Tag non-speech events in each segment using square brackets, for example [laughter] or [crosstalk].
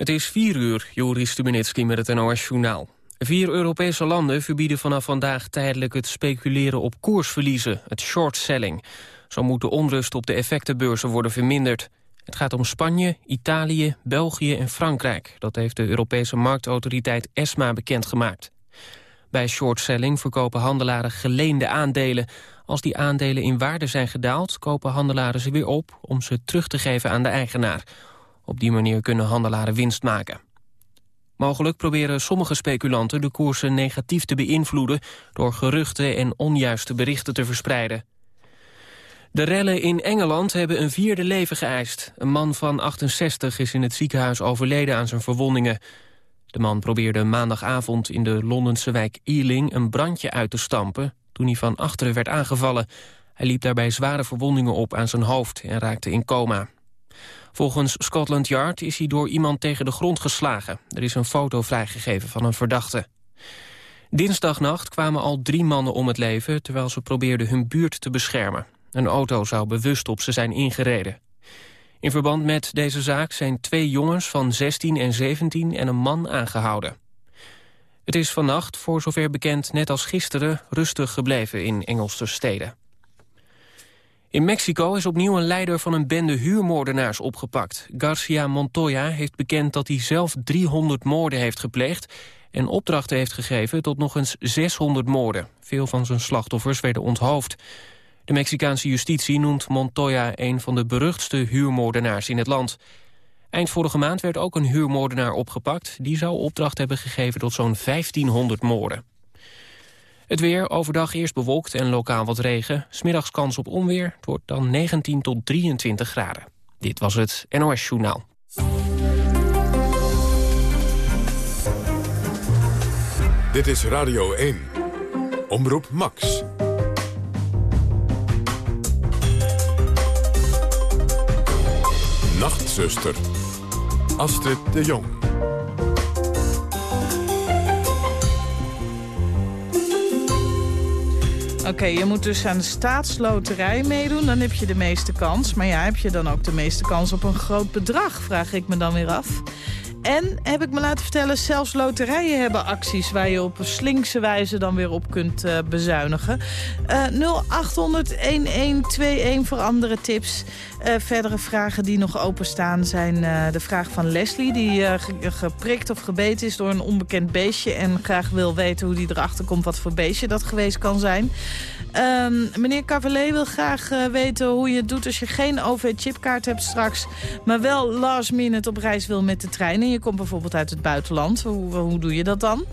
Het is 4 uur, Joris Stubenitski met het NOS-journaal. Vier Europese landen verbieden vanaf vandaag tijdelijk het speculeren op koersverliezen, het short-selling. Zo moet de onrust op de effectenbeurzen worden verminderd. Het gaat om Spanje, Italië, België en Frankrijk. Dat heeft de Europese marktautoriteit ESMA bekendgemaakt. Bij short-selling verkopen handelaren geleende aandelen. Als die aandelen in waarde zijn gedaald, kopen handelaren ze weer op... om ze terug te geven aan de eigenaar. Op die manier kunnen handelaren winst maken. Mogelijk proberen sommige speculanten de koersen negatief te beïnvloeden... door geruchten en onjuiste berichten te verspreiden. De rellen in Engeland hebben een vierde leven geëist. Een man van 68 is in het ziekenhuis overleden aan zijn verwondingen. De man probeerde maandagavond in de Londense wijk Ealing... een brandje uit te stampen toen hij van achteren werd aangevallen. Hij liep daarbij zware verwondingen op aan zijn hoofd en raakte in coma. Volgens Scotland Yard is hij door iemand tegen de grond geslagen. Er is een foto vrijgegeven van een verdachte. Dinsdagnacht kwamen al drie mannen om het leven... terwijl ze probeerden hun buurt te beschermen. Een auto zou bewust op ze zijn ingereden. In verband met deze zaak zijn twee jongens van 16 en 17 en een man aangehouden. Het is vannacht, voor zover bekend, net als gisteren... rustig gebleven in Engelse steden. In Mexico is opnieuw een leider van een bende huurmoordenaars opgepakt. Garcia Montoya heeft bekend dat hij zelf 300 moorden heeft gepleegd... en opdrachten heeft gegeven tot nog eens 600 moorden. Veel van zijn slachtoffers werden onthoofd. De Mexicaanse justitie noemt Montoya een van de beruchtste huurmoordenaars in het land. Eind vorige maand werd ook een huurmoordenaar opgepakt. Die zou opdracht hebben gegeven tot zo'n 1500 moorden. Het weer, overdag eerst bewolkt en lokaal wat regen. Smiddags kans op onweer, het wordt dan 19 tot 23 graden. Dit was het NOS Journaal. Dit is Radio 1. Omroep Max. Nachtzuster. Astrid de Jong. Oké, je moet dus aan de staatsloterij meedoen, dan heb je de meeste kans. Maar ja, heb je dan ook de meeste kans op een groot bedrag, vraag ik me dan weer af. En, heb ik me laten vertellen, zelfs loterijen hebben acties... waar je op slinkse wijze dan weer op kunt uh, bezuinigen. Uh, 0800-1121 voor andere tips. Uh, verdere vragen die nog openstaan zijn de vraag van Leslie... die geprikt of gebeten is door een onbekend beestje... en graag wil weten hoe die erachter komt wat voor beestje dat geweest kan zijn. Um, meneer Cavalier wil graag weten hoe je het doet als je geen OV-chipkaart hebt straks... maar wel last minute op reis wil met de trein. Je komt bijvoorbeeld uit het buitenland. Hoe, hoe doe je dat dan?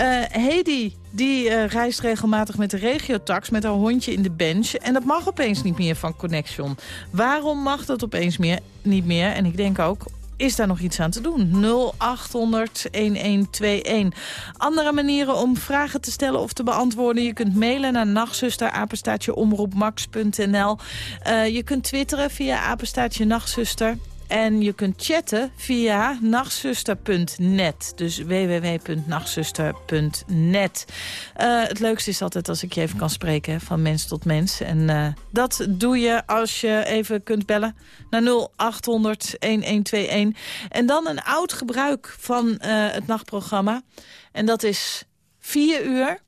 Uh, Hedy die uh, reist regelmatig met de regiotax met haar hondje in de bench. En dat mag opeens niet meer van Connection. Waarom mag dat opeens meer, niet meer? En ik denk ook, is daar nog iets aan te doen? 0800-1121. Andere manieren om vragen te stellen of te beantwoorden. Je kunt mailen naar nachtzuster. Uh, je kunt twitteren via apenstaatje nachtzuster. En je kunt chatten via nachtzuster.net. Dus www.nachtzuster.net. Uh, het leukste is altijd als ik je even kan spreken van mens tot mens. En uh, dat doe je als je even kunt bellen naar 0800-1121. En dan een oud gebruik van uh, het nachtprogramma. En dat is 4 uur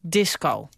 disco.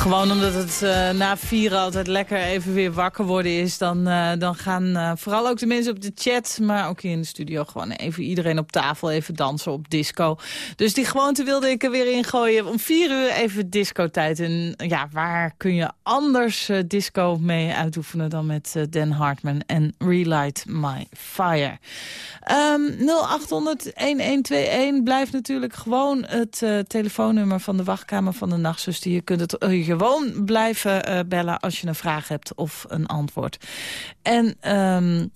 Gewoon omdat het uh, na vieren altijd lekker even weer wakker worden is. Dan, uh, dan gaan uh, vooral ook de mensen op de chat, maar ook hier in de studio... gewoon even iedereen op tafel even dansen op disco. Dus die gewoonte wilde ik er weer in gooien. Om vier uur even disco-tijd. En ja, waar kun je anders disco mee uitoefenen... dan met Dan Hartman en Relight My Fire. Um, 0800-1121 blijft natuurlijk gewoon het telefoonnummer van de wachtkamer van de nachtzuster. Je kunt het gewoon blijven uh, bellen als je een vraag hebt of een antwoord. En... Um,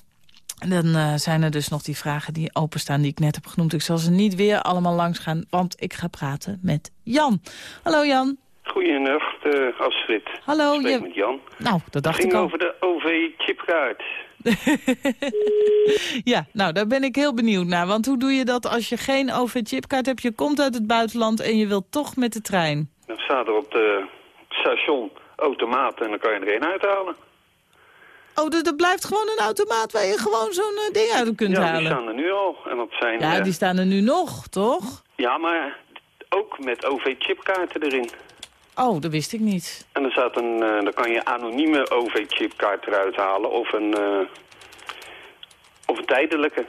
dan uh, zijn er dus nog die vragen die openstaan die ik net heb genoemd. Ik zal ze niet weer allemaal langs gaan, want ik ga praten met Jan. Hallo Jan. Goedenacht, uh, Astrid. Hallo. Ik je... met Jan. Nou, dat dacht ging ik al. over de OV-chipkaart. [laughs] ja, nou, daar ben ik heel benieuwd naar. Want hoe doe je dat als je geen OV-chipkaart hebt? Je komt uit het buitenland en je wilt toch met de trein. Dan staat er op de station automaat en dan kan je er één uithalen. Oh, dus er blijft gewoon een automaat waar je gewoon zo'n uh, ding uit kunt ja, halen? Ja, die staan er nu al. En dat zijn, ja, uh, die staan er nu nog, toch? Ja, maar ook met OV-chipkaarten erin. Oh, dat wist ik niet. En er staat een, uh, dan kan je anonieme OV-chipkaart eruit halen of een, of een tijdelijke.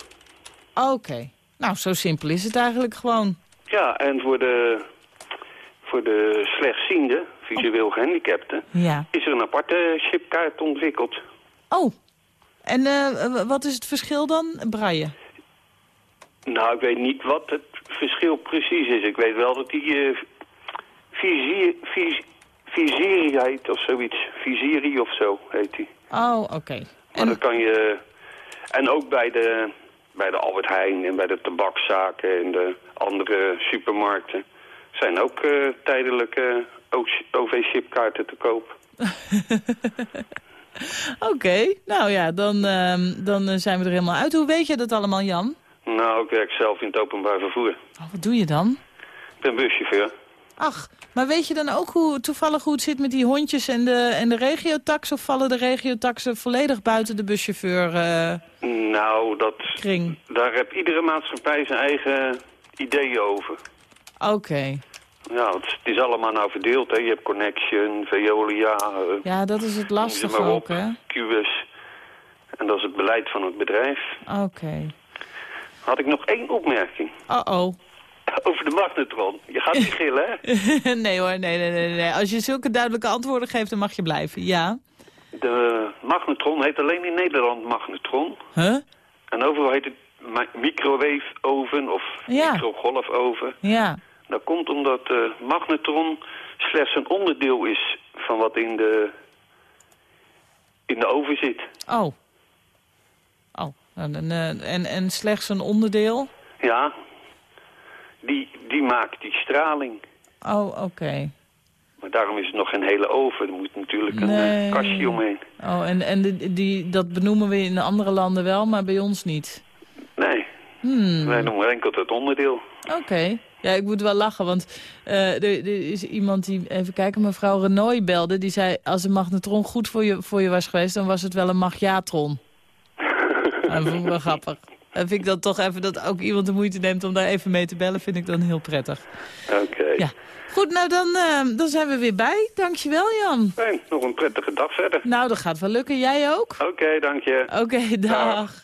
Oké. Okay. Nou, zo simpel is het eigenlijk gewoon. Ja, en voor de, voor de slechtziende, visueel gehandicapten, ja. is er een aparte chipkaart ontwikkeld. Oh, en uh, wat is het verschil dan? Braille? Nou, ik weet niet wat het verschil precies is. Ik weet wel dat die uh, vizier, vis, vizieri heet of zoiets. Vizieri of zo heet die. Oh, oké. Okay. Maar en... dan kan je... En ook bij de, bij de Albert Heijn en bij de tabakszaken en de andere supermarkten... zijn ook uh, tijdelijke OV-chipkaarten te koop. [laughs] Oké, okay. nou ja, dan, uh, dan zijn we er helemaal uit. Hoe weet je dat allemaal, Jan? Nou, ik werk zelf in het openbaar vervoer. Oh, wat doe je dan? Ik ben buschauffeur. Ach, maar weet je dan ook hoe, toevallig hoe het zit met die hondjes en de, en de regiotax? Of vallen de regiotaxen volledig buiten de buschauffeur uh, Nou, dat, kring? daar heb iedere maatschappij zijn eigen ideeën over. Oké. Okay. Ja, het, het, is allemaal nou verdeeld. Hè. Je hebt Connection, Veolia. Uh, ja, dat is het lastige maar ook, hè? QS. En dat is het beleid van het bedrijf. Oké. Okay. Had ik nog één opmerking. Oh-oh. Over de magnetron. Je gaat niet gillen, hè? [laughs] nee hoor, nee, nee, nee, nee. Als je zulke duidelijke antwoorden geeft, dan mag je blijven. Ja. De magnetron heet alleen in Nederland magnetron. Huh? En overal heet het microwave oven of ja. microgolfoven. Ja. Dat komt omdat de magnetron slechts een onderdeel is van wat in de, in de oven zit. Oh. Oh, en, en, en slechts een onderdeel? Ja, die, die maakt die straling. Oh, oké. Okay. Maar daarom is het nog geen hele oven. Er moet natuurlijk een nee. uh, kastje omheen. Oh, en, en die, die, dat benoemen we in andere landen wel, maar bij ons niet? Nee. Hmm. Wij noemen enkel het onderdeel. Oké. Okay. Ja, ik moet wel lachen, want uh, er, er, is iemand die, even kijken, mevrouw Renoy belde. Die zei, als een magnetron goed voor je, voor je was geweest, dan was het wel een magiatron. [laughs] dat vond ik wel grappig. En vind ik dan toch even dat ook iemand de moeite neemt om daar even mee te bellen, vind ik dan heel prettig. Oké. Okay. Ja. Goed, nou dan, uh, dan zijn we weer bij. Dankjewel, Jan. Fijn, nog een prettige dag verder. Nou, dat gaat wel lukken. Jij ook? Oké, okay, dank je. Oké, okay, dag.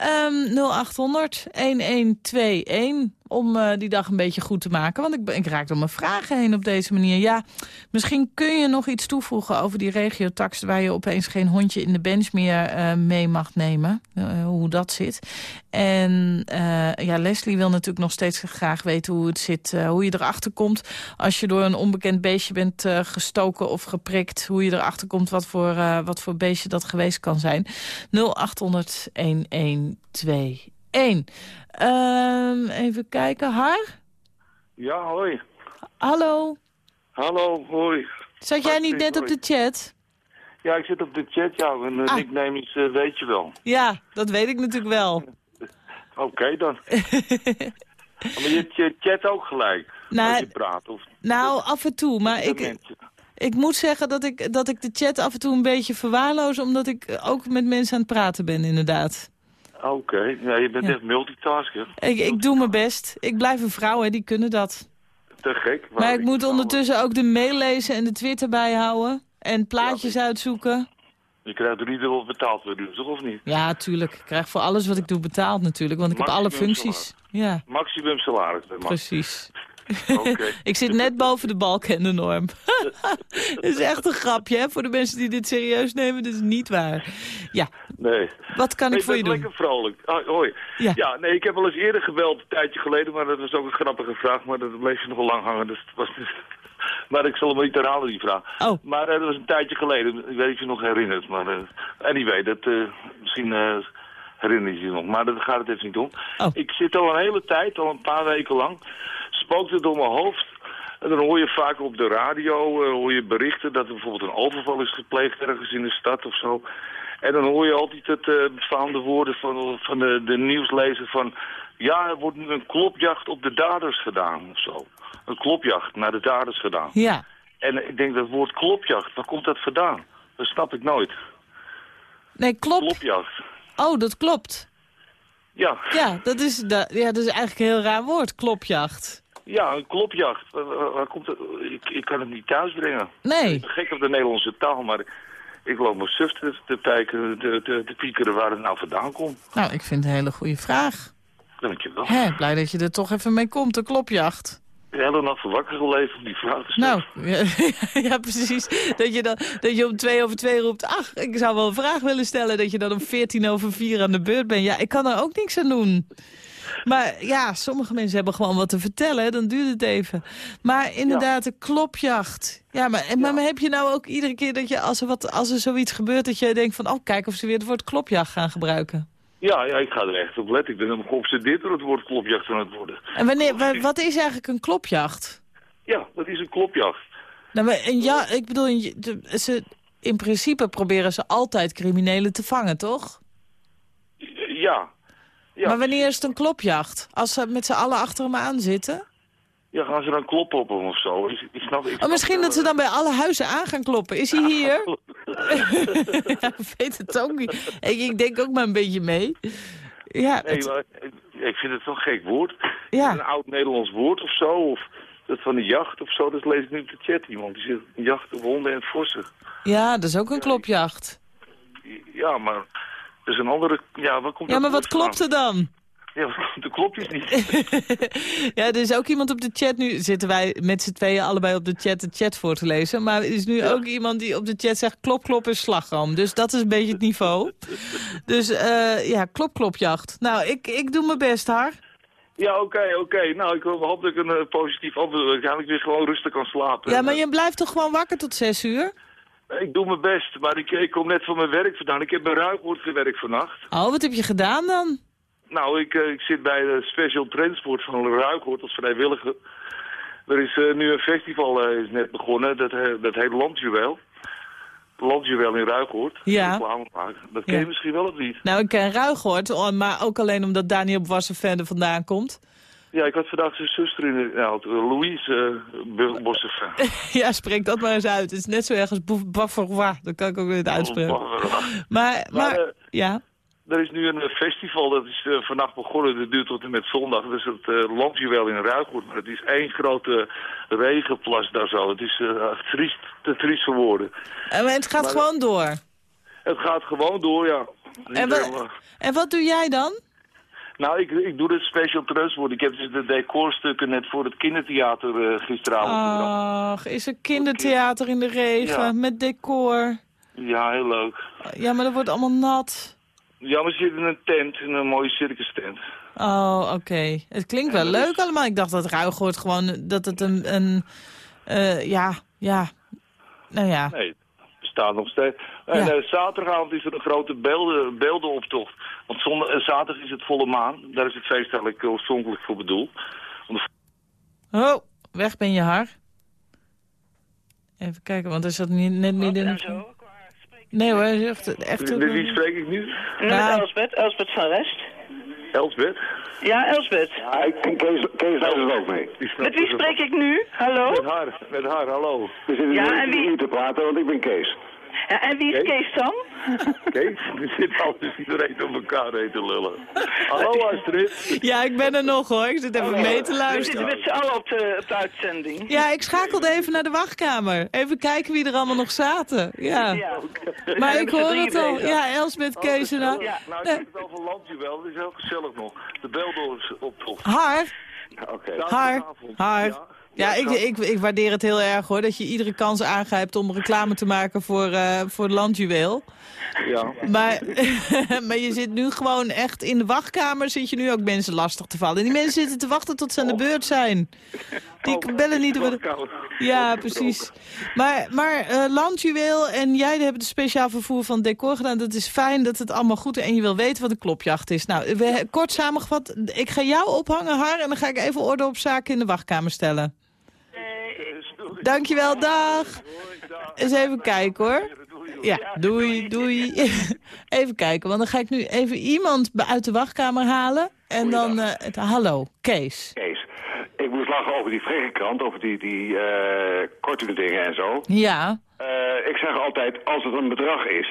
Um, 0800 1121 om uh, die dag een beetje goed te maken. Want ik, ik raak door mijn vragen heen op deze manier. Ja, misschien kun je nog iets toevoegen over die regiotax... waar je opeens geen hondje in de bench meer uh, mee mag nemen. Uh, hoe dat zit. En ja, Leslie wil natuurlijk nog steeds graag weten hoe het zit. hoe je erachter komt als je door een onbekend beestje bent gestoken of geprikt. Hoe je erachter komt wat voor, wat voor beestje dat geweest kan zijn. 0800 1121. 1. Um, even kijken. Har? Ja, hoi. Hallo. Hallo, hoi. Zat jij niet net op de chat? Ja, ik zit op de chat, ja. Mijn ah. nickname is, uh, weet je wel. Ja, dat weet ik natuurlijk wel. [laughs] Oké okay, dan. [laughs] maar je chat ook gelijk, nou, als je praat? Of, nou, af en toe, maar ik... Mensen. Ik moet zeggen dat ik, dat ik de chat af en toe een beetje verwaarloos... omdat ik ook met mensen aan het praten ben, inderdaad. Oké, okay. ja, je bent ja. echt multitasker. Ik, ik doe mijn best. Ik blijf een vrouw, hè, die kunnen dat. te gek. Maar ik moet ondertussen ook de mail lezen en de Twitter bijhouden. En plaatjes uitzoeken. Je krijgt er niet wel betaald voor, dus, toch of niet? Ja, tuurlijk. Ik krijg voor alles wat ik doe betaald natuurlijk. Want ik heb alle functies. Ja, Maximum salaris. precies. [laughs] Ik zit net boven de balk en de norm. dat [laughs] is echt een grapje, hè? Voor de mensen die dit serieus nemen, dat is niet waar. Ja, Nee. wat kan ik ik voor je doen? lekker vrolijk. Ah, hoi. Ja. Ja. nee, ik heb al eens eerder gebeld, een tijdje geleden, maar dat was ook een grappige vraag, maar dat bleef je nogal lang hangen, dus het was [laughs] Maar ik zal hem niet herhalen, die vraag. Oh. Maar eh, dat was een tijdje geleden, ik weet niet of je nog herinnert, maar eh anyway, dat, eh, misschien herinner je je nog, maar daar gaat het even niet om. Oh. Ik zit al een hele tijd, al een paar weken lang, spookt het door mijn hoofd. En dan hoor je vaak op de radio eh, hoor je berichten dat er bijvoorbeeld een overval is gepleegd ergens in de stad of zo. En dan hoor je altijd het uh, befaamde woorden van, van de, de nieuwslezer van... Ja, er wordt nu een klopjacht op de daders gedaan of zo. Een klopjacht naar de daders gedaan. Ja, En ik denk dat woord klopjacht, waar komt dat vandaan? Dat snap ik nooit. nee, klopt. Klopjacht. Oh, dat klopt. Ja, Ja, dat is, da- ja, dat is eigenlijk een heel raar woord, klopjacht. Ja, een klopjacht. Waar, komt? Ik, ik kan het niet thuisbrengen. Nee. Ik ben gek op de Nederlandse taal, maar ik loop me suf te, te, pijken, te, te, te piekeren waar het nou vandaan komt. Nou, ik vind het een hele goede vraag. Dankjewel. Hè, blij dat je er toch even mee komt, de klopjacht. De hele nacht wakker gebleven om die vraag te stellen. Nou, ja, [laughs] ja, precies. Dat je, dan, dat je om twee over twee roept... ach, ik zou wel een vraag willen stellen... dat je dan om veertien over vier aan de beurt bent. Ja, ik kan er ook niks aan doen. Maar ja, sommige mensen hebben gewoon wat te vertellen. Dan duurt het even. Maar inderdaad, de klopjacht. Ja, maar, maar heb je nou ook iedere keer dat je... Als er, wat, als er zoiets gebeurt, dat je denkt van... oh, kijk of ze weer het woord klopjacht gaan gebruiken. Ja, ja, ik ga er echt op letten. Ik ben helemaal geobsedeerd door het woord klopjacht aan het worden. En wanneer, wa- wat is eigenlijk een klopjacht? Ja, dat is een klopjacht. Nou, maar een ja, ik bedoel, ze, in principe proberen ze altijd criminelen te vangen, toch? Ja. Ja, Maar wanneer is het een klopjacht? Als ze met z'n allen achter hem aan zitten? ja gaan ze dan kloppen op hem of zo? Ik, ik snap, ik Oh, snap misschien dat ze dan bij alle huizen aan gaan kloppen. Is hij hier? [laughs] Ja, ik weet het ook niet. Ik, ik denk ook maar een beetje mee. Ja, Nee, het- maar ik, vind het toch een gek woord. Ja. Een oud Nederlands woord of zo. Of dat van de jacht of zo. Dat lees ik nu op de chat iemand. Die zegt jacht op honden en vossen. ja, dat is ook een klopjacht. Ja, maar is een andere... Ja, waar komt Ja, dat maar wat klopt er dan? Ja, [laughs] de klopt dus niet. [laughs] ja, er is ook iemand op de chat nu. Zitten wij met z'n tweeën allebei op de chat de chat voor te lezen. Maar er is nu ook iemand die op de chat zegt klop klop is slagroom. Dus dat is een beetje het niveau. [laughs] Dus eh, ja, klop klopjacht. Nou, ik, ik doe mijn best, Har. Ja, oké, oké. Nou, ik hoop dat ik een eh, positief antwoord... Dat ik eigenlijk weer gewoon rustig kan slapen. Ja, maar je blijft toch gewoon wakker tot zes uur? Ik doe mijn best, maar ik, ik kom net van mijn werk vandaan. Ik heb bij Ruigoord gewerkt vannacht. Oh, wat heb je gedaan dan? Nou, ik, eh, ik zit bij de Special Transport van Ruigoord als vrijwilliger. Er is eh, nu een festival eh, is net begonnen, dat, dat heet Landjuweel. Landjuweel in Ruigoord. Ja. Dat ken Ja. je misschien wel of niet? Nou, ik ken Ruigoord, oh, maar ook alleen omdat Daniel Wassenvende vandaan komt. Ja, ik had vandaag zijn zuster in de auto, Louise uh, [laughs] ja, spreek dat maar eens uit. Het is net zo erg als Bavarois. Dat kan ik ook niet uitspreken. Maar, Maar, maar, eh, ja. Er is nu een eh, festival, dat is vannacht begonnen, dat duurt tot en met zondag. Dat is het uh, Landjuweel in Ruigoord, maar het is één grote regenplas daar zo. Het is triest, te triest voor woorden. En het gaat Maar- gewoon door. Het gaat gewoon door, ja. En, en wat doe jij dan? Nou, ik, ik doe het special transport. Ik heb dus de decorstukken net voor het kindertheater eh, gisteravond. Ach, is er kindertheater in de regen Ja. met decor? Ja, heel leuk. Ja, maar dat wordt allemaal nat. Ja, we zitten in een tent, in een mooie circus tent. Oh, oké. Het klinkt wel leuk is- allemaal. Ik dacht dat Ruigoord gewoon, dat het een, een eh, ja, ja, nou ja. Nee, het bestaat nog steeds. En Ja. eh, zaterdagavond is er een grote beelden, beeldenoptocht. Want zondag, eh, zaterdag is het volle maan. Daar is het feest eigenlijk oorspronkelijk voor bedoeld. Om de Oh, weg ben je haar. Even kijken, want er zat niet, net niet in... Nee hoor, hij zegt echt... Met wie spreek ik nu? Met Nou. Elsbeth, Elsbeth van Rest. Elsbeth? Ja, Elsbeth. Ja, ik, Kees, Kees luistert ook mee. Met wie spreek ik nu? Hallo? Met haar, met haar, hallo. We zitten Ja, nu en wie- niet te praten, want ik ben Kees. Ja, en wie is Kees? Kees dan? [laughs] Kees, er zit altijd iedereen op elkaar heen te lullen. Hallo Astrid. Ja, ik ben er nog hoor. Ik zit even mee te We zitten luisteren. met z'n allen op de, op de uitzending. Ja, ik schakelde even naar de wachtkamer. Even kijken wie er allemaal nog zaten. Ja. Ja. Maar ik hoor het al. Ja, Elsbeth, Kees en... Ja, Ja. nou, ik heb het over landje wel. Dat is heel gezellig nog. De beldoor is op toch. Har, Oké. Har, Har. Ja. Ja, ik, ik, ik waardeer het heel erg hoor, dat je iedere kans aangrijpt om reclame te maken voor, eh voor het landjuweel. Ja. Maar, [laughs] maar je zit nu gewoon echt in de wachtkamer, zit je nu ook mensen lastig te vallen. En die mensen zitten te wachten tot ze aan de beurt zijn. Die bellen niet de... Ja, precies. Maar, maar eh, Landjuweel en jij hebben het speciaal vervoer van decor gedaan. Dat is fijn dat het allemaal goed is en je wil weten wat een klopjacht is. Nou, we, kort samengevat, ik ga jou ophangen, Har, en dan ga ik even orde op zaken in de wachtkamer stellen. Dankjewel, dag. Eens even kijken hoor. Ja, doei, doei. [laughs] Even kijken, want dan ga ik nu even iemand uit de wachtkamer halen. En dan, eh, het, hallo, Kees. Kees, ik moest lachen over die krant, over die, die eh kortingdingen en zo. Ja, Eh, ik zeg altijd, als het een bedrag is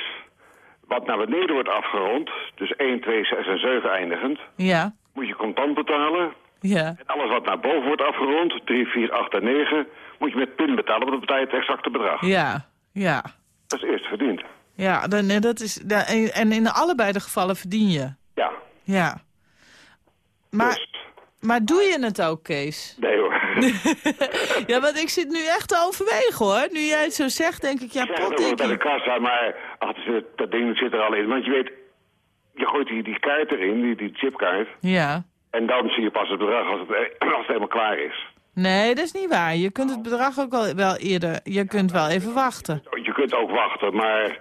wat naar beneden wordt afgerond, dus 1, 2, 6 en 7 eindigend, ja, moet je contant betalen. ja. En alles wat naar boven wordt afgerond, 3, 4, 8 en 9, moet je met pin betalen, want dan betaal je het exacte bedrag. Ja, ja. Dat is eerst verdiend. Ja, dan, eh, dat is, en in allebei de gevallen verdien je. Ja. Ja. Maar, Dus, maar doe je het ook, Kees? nee hoor. [laughs] Ja, want ik zit nu echt overwegen, hoor. Nu jij het zo zegt, denk ik, ja, Ik het ook bij de kassa, maar ach, dat, dat ding zit er al in. Want je weet, je gooit die, die kaart erin, die, die chipkaart. Ja. En dan zie je pas het bedrag als het, [clears throat] als het helemaal klaar is. Nee, dat is niet waar. Je kunt het bedrag ook wel, wel eerder... Je kunt wel even wachten. Je kunt ook wachten, maar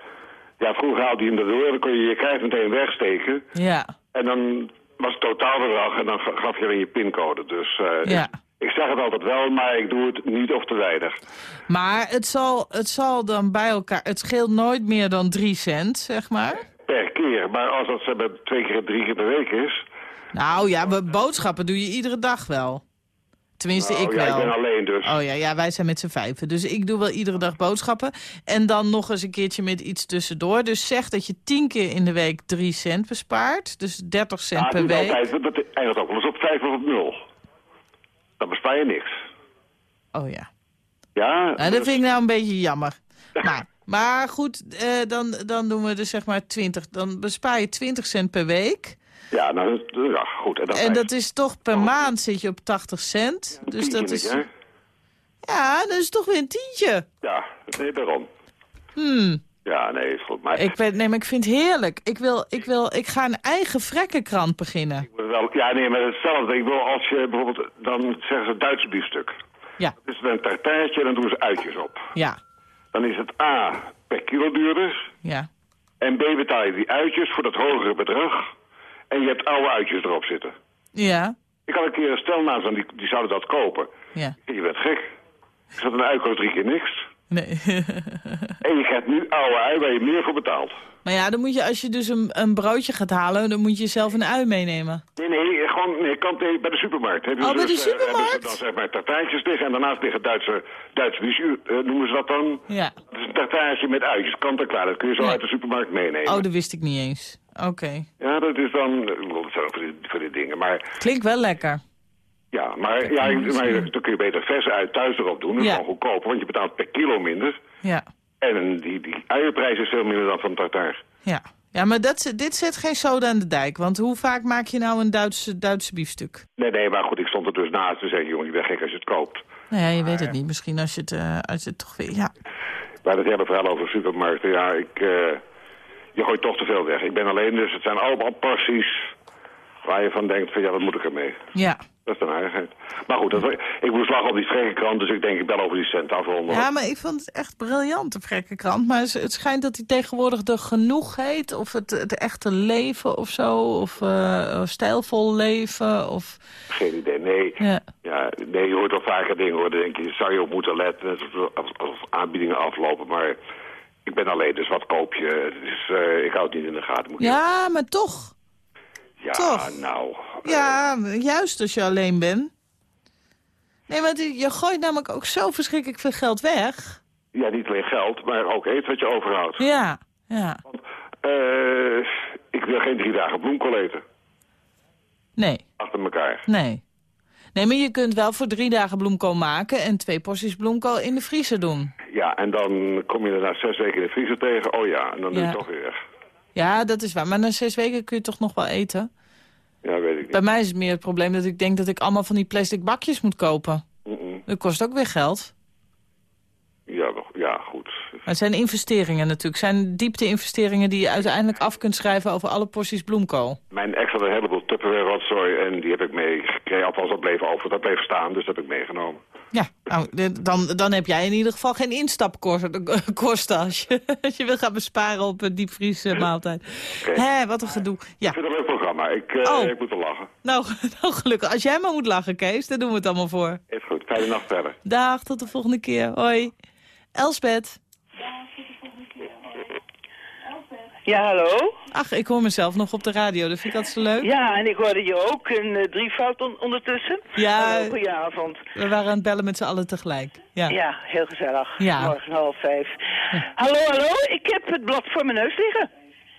ja, vroeger haalde je hem erdoor. Dan kon je je kaart meteen wegsteken. Ja. En dan was het totaalbedrag en dan ga- gaf je alleen je pincode. Dus, eh, dus Ja. ik zeg het altijd wel, maar ik doe het niet of te weinig. Maar het zal, het zal dan bij elkaar... Het scheelt nooit meer dan drie cent, zeg maar. Per keer. Maar als dat zeg maar, twee keer, drie keer per week is... Nou ja, boodschappen doe je iedere dag wel. Tenminste, nou, ik ja, wel. ik ben alleen dus. Oh ja, ja, wij zijn met z'n vijven. Dus ik doe wel iedere dag boodschappen. En dan nog eens een keertje met iets tussendoor. Dus zeg dat je tien keer in de week drie cent bespaart. Dus 30 cent Ja, per week. altijd, dat eindigt ook wel eens op vijf of op nul. Dan bespaar je niks. Oh ja. Ja, Nou, dat dus- vind ik nou een beetje jammer. Maar, maar goed, eh, dan, dan doen we dus zeg maar 20. Dan bespaar je 20 cent per week. Ja, nou, dat- ja, goed. En, En dat is toch per maand zit je op 80 cent. Dus dat is... Ja, dat is toch weer een tientje. Ja, nee, daarom. Hmm. Ja, nee, is goed. Maar Ik, weet, nee, maar ik vind het heerlijk. Ik, wil, ik, wil, ik ga een eigen vrekkenkrant beginnen. ik moet wel, ja, nee, maar hetzelfde. Ik wil als je bijvoorbeeld, dan zeggen ze Duitse biefstuk. Ja, Dus een tartaartje en dan doen ze uitjes op. ja, Dan is het A, per kilo duurder. ja. En B, betaal je die uitjes voor dat hogere bedrag. En je hebt oude uitjes erop zitten. Ja, Ik had een keer een stel naast aan, die, die zouden dat kopen. ja. Je bent gek. Ik zat een ui kost drie keer niks. Nee. [laughs] En je krijgt nu oude ui waar je meer voor betaalt. maar ja, dan moet je, als je dus een, een broodje gaat halen, dan moet je zelf een ui meenemen. Nee, nee, gewoon nee, nee, bij de supermarkt. Heb je Oh, bij de dus, eh, supermarkt? hebben ze dan zeg maar tartaartjes liggen en daarnaast liggen Duitse, Duitse eh, noemen ze dat dan. Ja. Dat is een tartaartje met uitjes, kant en klaar. Dat kun je zo Nee. uit de supermarkt meenemen. Oh, dat wist ik niet eens. Oké. Ja, dat is dan, ook voor die, voor die dingen. Maar Klinkt wel lekker. ja, maar, ja, maar dan kun je beter verse uit thuis erop doen. Dat is Ja. gewoon goedkoper, want je betaalt per kilo minder. Ja, En die, die uienprijs is veel minder dan van tartaar. ja. Ja, maar dat, dit zet geen soda aan de dijk. Want hoe vaak maak je nou een Duitse, Duitse biefstuk? Nee, nee, maar goed, ik stond er dus naast te zeggen, jongen, je bent gek als je het koopt. Nou ja, je weet het niet. Misschien als je het, eh, als je het toch weer... Ja. Maar dat hele verhaal over supermarkten, ja, ik, eh, je gooit toch te veel weg. Ik ben alleen, dus het zijn allemaal porties waar je van denkt van, ja, wat moet ik ermee? ja. Dat is een aardigheid. Maar goed, dat, ik moest lachen op die krant, dus ik denk ik bel over die cent afronden. Ja, maar ik vond het echt briljant, de Vrekkenkrant. Maar het schijnt dat hij tegenwoordig de Genoeg heet. Of het, het echte leven of zo. Of eh, stijlvol leven. Of, Geen idee, nee. ja. Ja, nee, je hoort wel vaker dingen hoor. Dan denk je, zou je op moeten letten als aanbiedingen aflopen. Maar ik ben alleen, dus wat koop je? Dus, eh, ik hou het niet in de gaten. Moet ja, maar toch. ja toch. nou. eh, Ja, juist als je alleen bent. Nee, want je gooit namelijk ook zo verschrikkelijk veel geld weg. Ja, niet alleen geld, maar ook eten wat je overhoudt. Ja, ja. Eh, ik wil geen drie dagen bloemkool eten. Nee, Achter elkaar. nee. Nee, maar je kunt wel voor drie dagen bloemkool maken... en twee porties bloemkool in de vriezer doen. Ja, en dan kom je er na zes weken in de vriezer tegen. Oh ja, en dan doe je toch weer weg. Ja, dat is waar. Maar na zes weken kun je toch nog wel eten? Ja, weet ik niet. Bij mij is het meer het probleem dat ik denk dat ik allemaal van die plastic bakjes moet kopen. Dat kost ook weer geld. Ja, nog, ja, goed. Maar het zijn investeringen natuurlijk. Het zijn diepte-investeringen die je uiteindelijk af kunt schrijven over alle porties bloemkool. Mijn ex had een heleboel Tupperware rotzooi en die heb ik meegekregen. Althans, dat bleef over, dat bleef staan, dus dat heb ik meegenomen. Ja, nou, dan, dan heb jij in ieder geval geen instapkosten [laughs] als je, als je wil gaan besparen op een diepvriesmaaltijd. Oké. Hé, wat een gedoe. Ja, Ik vind het een leuk programma. Ik, eh, Oh. ik moet er lachen. nou, [laughs] nou gelukkig. Als jij maar moet lachen, Kees, daar doen we het allemaal voor. Is goed. Fijne nacht verder. Dag, tot de volgende keer. Hoi. Elsbeth. Ja, hallo? Ach, ik hoor mezelf nog op de radio. Dat vind ik altijd zo leuk. Ja, en ik hoorde je ook een uh, drievoud on ondertussen. Ja. Goedenavond. We waren aan het bellen met z'n allen tegelijk. Ja. Ja, heel gezellig. Ja. Morgen half vijf. Hallo, hallo, ik heb het blad voor mijn neus liggen.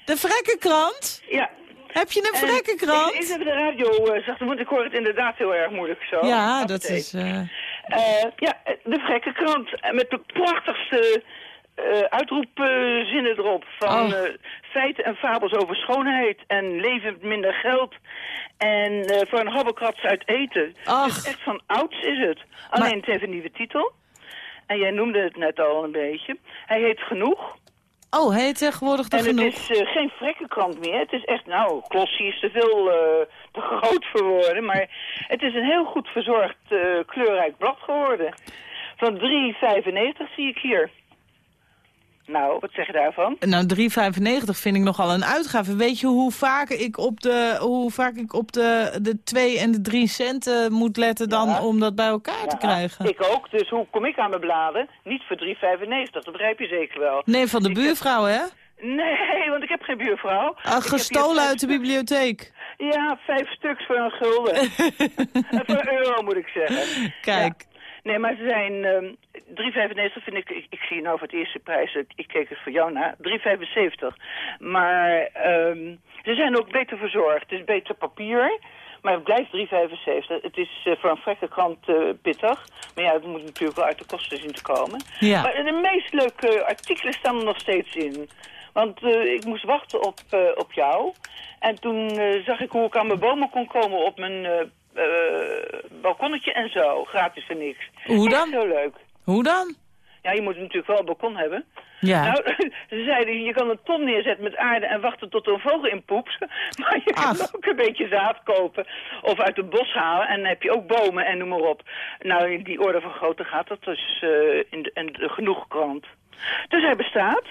De Vrekkenkrant? Ja. Heb je een En Vrekkenkrant? Ik, ik even de radio uh, zacht, want ik hoor het inderdaad heel erg moeilijk zo. Ja, dat is... eh, Uh, ja, de Vrekkenkrant met de prachtigste uh, uitroepzinnen erop. Van Oh. uh, feiten en fabels over schoonheid en leven met minder geld. En uh, voor een habbekrat uit eten. Ach. Dus echt van ouds is het. Alleen Maar- het heeft een nieuwe titel. En jij noemde het net al een beetje. Hij heet Genoeg. Oh, heet tegenwoordig de en genoeg? het is geen vrekkenkrant meer. Het is echt, nou, Klossie is te veel te groot voor woorden. Maar het is een heel goed verzorgd, kleurrijk blad geworden. Van 3,95 zie ik hier. Nou, wat zeg je daarvan? Nou, 3,95 vind ik nogal een uitgave. Weet je hoe vaak ik op de, hoe vaak ik op de, de 2 en de 3 centen moet letten dan Ja. om dat bij elkaar te krijgen? Ik ook, dus hoe kom ik aan mijn bladen? Niet voor 3,95, dat begrijp je zeker wel. Nee, van de Ik heb- buurvrouw, hè? Nee, want ik heb geen buurvrouw. Ah, gestolen uit de bibliotheek. Ja, vijf stuks voor een gulden. [laughs] Voor een euro moet ik zeggen. Kijk. Ja. Nee, maar ze zijn... ehm 3,95 vind ik, ik... Ik zie nou voor het eerste prijs, ik, keek het voor jou na. 3,75. Maar ehm, ze zijn ook beter verzorgd. Het is beter papier, maar het blijft 3,75. Het is eh, voor een frekke krant eh, pittig. Maar ja, het moet natuurlijk wel uit de kosten zien te komen. Ja. Maar de meest leuke artikelen staan er nog steeds in. Want eh, ik moest wachten op, op jou. En toen zag ik hoe ik aan mijn bomen kon komen op mijn eh, balkonnetje en zo. Gratis voor niks. Hoe dan? Echt zo leuk. Hoe dan? Ja, je moet natuurlijk wel een balkon hebben. Ja. Nou, [laughs] ze zeiden, je kan een ton neerzetten met aarde en wachten tot er een vogel in poept. [laughs] Maar je kan Ach. ook een beetje zaad kopen of uit het bos halen. En dan heb je ook bomen en noem maar op. Nou, in die orde van grootte gaat dat dus eh, in, de, in de genoeg krant. Dus hij bestaat.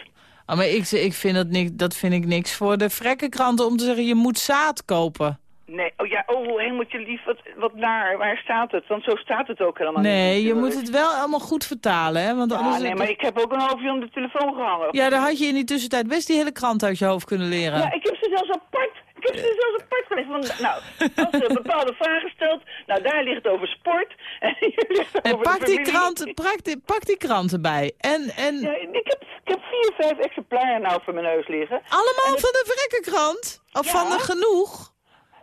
Oh, maar ik, ik vind dat, niks, dat vind ik niks voor de vrekkenkranten om te zeggen je moet zaad kopen. Nee, oh ja, oh, hemeltje lief, wat, wat naar, waar staat het? Want zo staat het ook helemaal niet. Nee, je moet het wel allemaal goed vertalen, hè? Want Ja, nee, maar ik heb ook een half uur om de telefoon gehangen. Ja, dan had je in die tussentijd best die hele krant uit je hoofd kunnen leren. Ja, ik heb ze zelfs apart. Ik heb ze zelfs apart gelezen. Want, nou, als ze bepaalde vragen stelt, nou daar ligt het over sport. En hier ligt en over pak die, kranten, pak, die, pak die kranten bij. En, en Ja, ik heb, ik heb vier, vijf exemplaren nou voor mijn neus liggen. allemaal en het- van de vrekkenkrant? Of Ja. van de genoeg?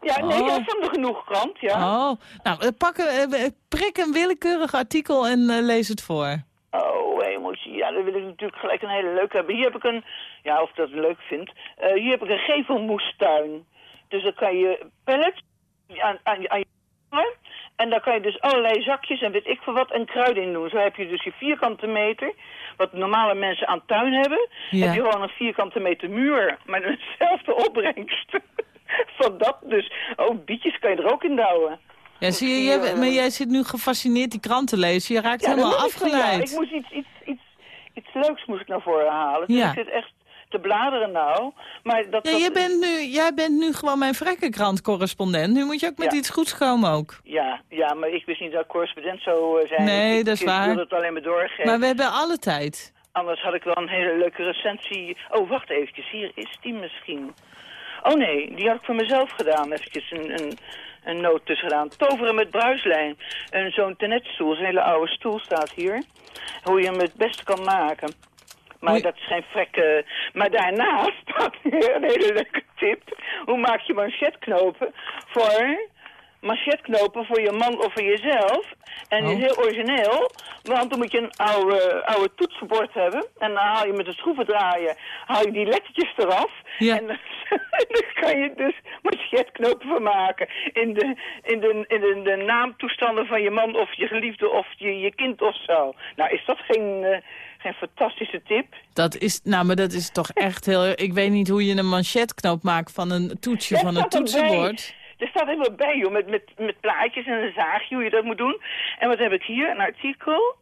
Ja, nee, Oh. ja, van de genoegkrant, ja. Oh, nou, eh, pak een, eh, prik een willekeurig artikel en eh, lees het voor. Oh, hemeltje. Ja, dan wil ik natuurlijk gelijk een hele leuke hebben. Hier heb ik een, ja, of ik dat leuk vindt. Eh, hier heb ik een gevelmoestuin. Dus dan kan je pellets aan, aan, aan je. En dan kan je dus allerlei zakjes en weet ik veel wat en kruiden in doen. Zo heb je dus je vierkante meter, wat normale mensen aan tuin hebben. Ja. Heb je gewoon een vierkante meter muur, maar [laughs] dezelfde opbrengst. [laughs] Van dat dus. Oh, bietjes kan je er ook in douwen. Ja, zie je, jij, maar jij zit nu gefascineerd die krant te lezen. Je raakt Ja, helemaal moet ik afgeleid. Ik moest iets, iets, iets, iets leuks moest ik naar voren halen. Dus Ja. ik zit echt te bladeren nou. Maar dat, Ja, dat- jij bent, nu, jij bent nu gewoon mijn vrekkenkrant-correspondent. Nu moet je ook met Ja. iets goeds komen ook. ja, ja, maar ik wist niet dat correspondent zou eh, zijn. Nee, Ik- dat is ik, waar. Ik wilde het alleen maar doorgeven. Maar we hebben alle tijd. Anders had ik wel een hele leuke recensie. Oh, wacht eventjes. Hier is die misschien. Oh nee, die had ik voor mezelf gedaan. Eventjes een, een een noot tussen gedaan. Toveren met bruislijn. En zo'n tenetstoel, zo'n hele oude stoel staat hier. Hoe je hem het beste kan maken. Maar dat is geen frekke... Maar daarnaast [laughs] staat hier een hele leuke tip. Hoe maak je manchetknopen voor... Manchetknopen voor je man of voor jezelf. En die is Oh. heel origineel. Want dan moet je een oude, oude toetsenbord hebben. En dan haal je met de schroevendraaier haal je die lettertjes eraf. Ja. En dan, [laughs] dan kan je dus manchetknopen van maken. In de, in, de, in de, de naamtoestanden van je man of je geliefde of je, je kind of zo. Nou, is dat geen, eh, geen fantastische tip? Dat is, nou, maar dat is toch echt heel... Ik weet niet hoe je een manchetknoop maakt van een toetsje van een [laughs] toetsenbord. Er staat helemaal bij, joh, met, met, met plaatjes en een zaagje hoe je dat moet doen. En wat heb ik hier? Een artikel.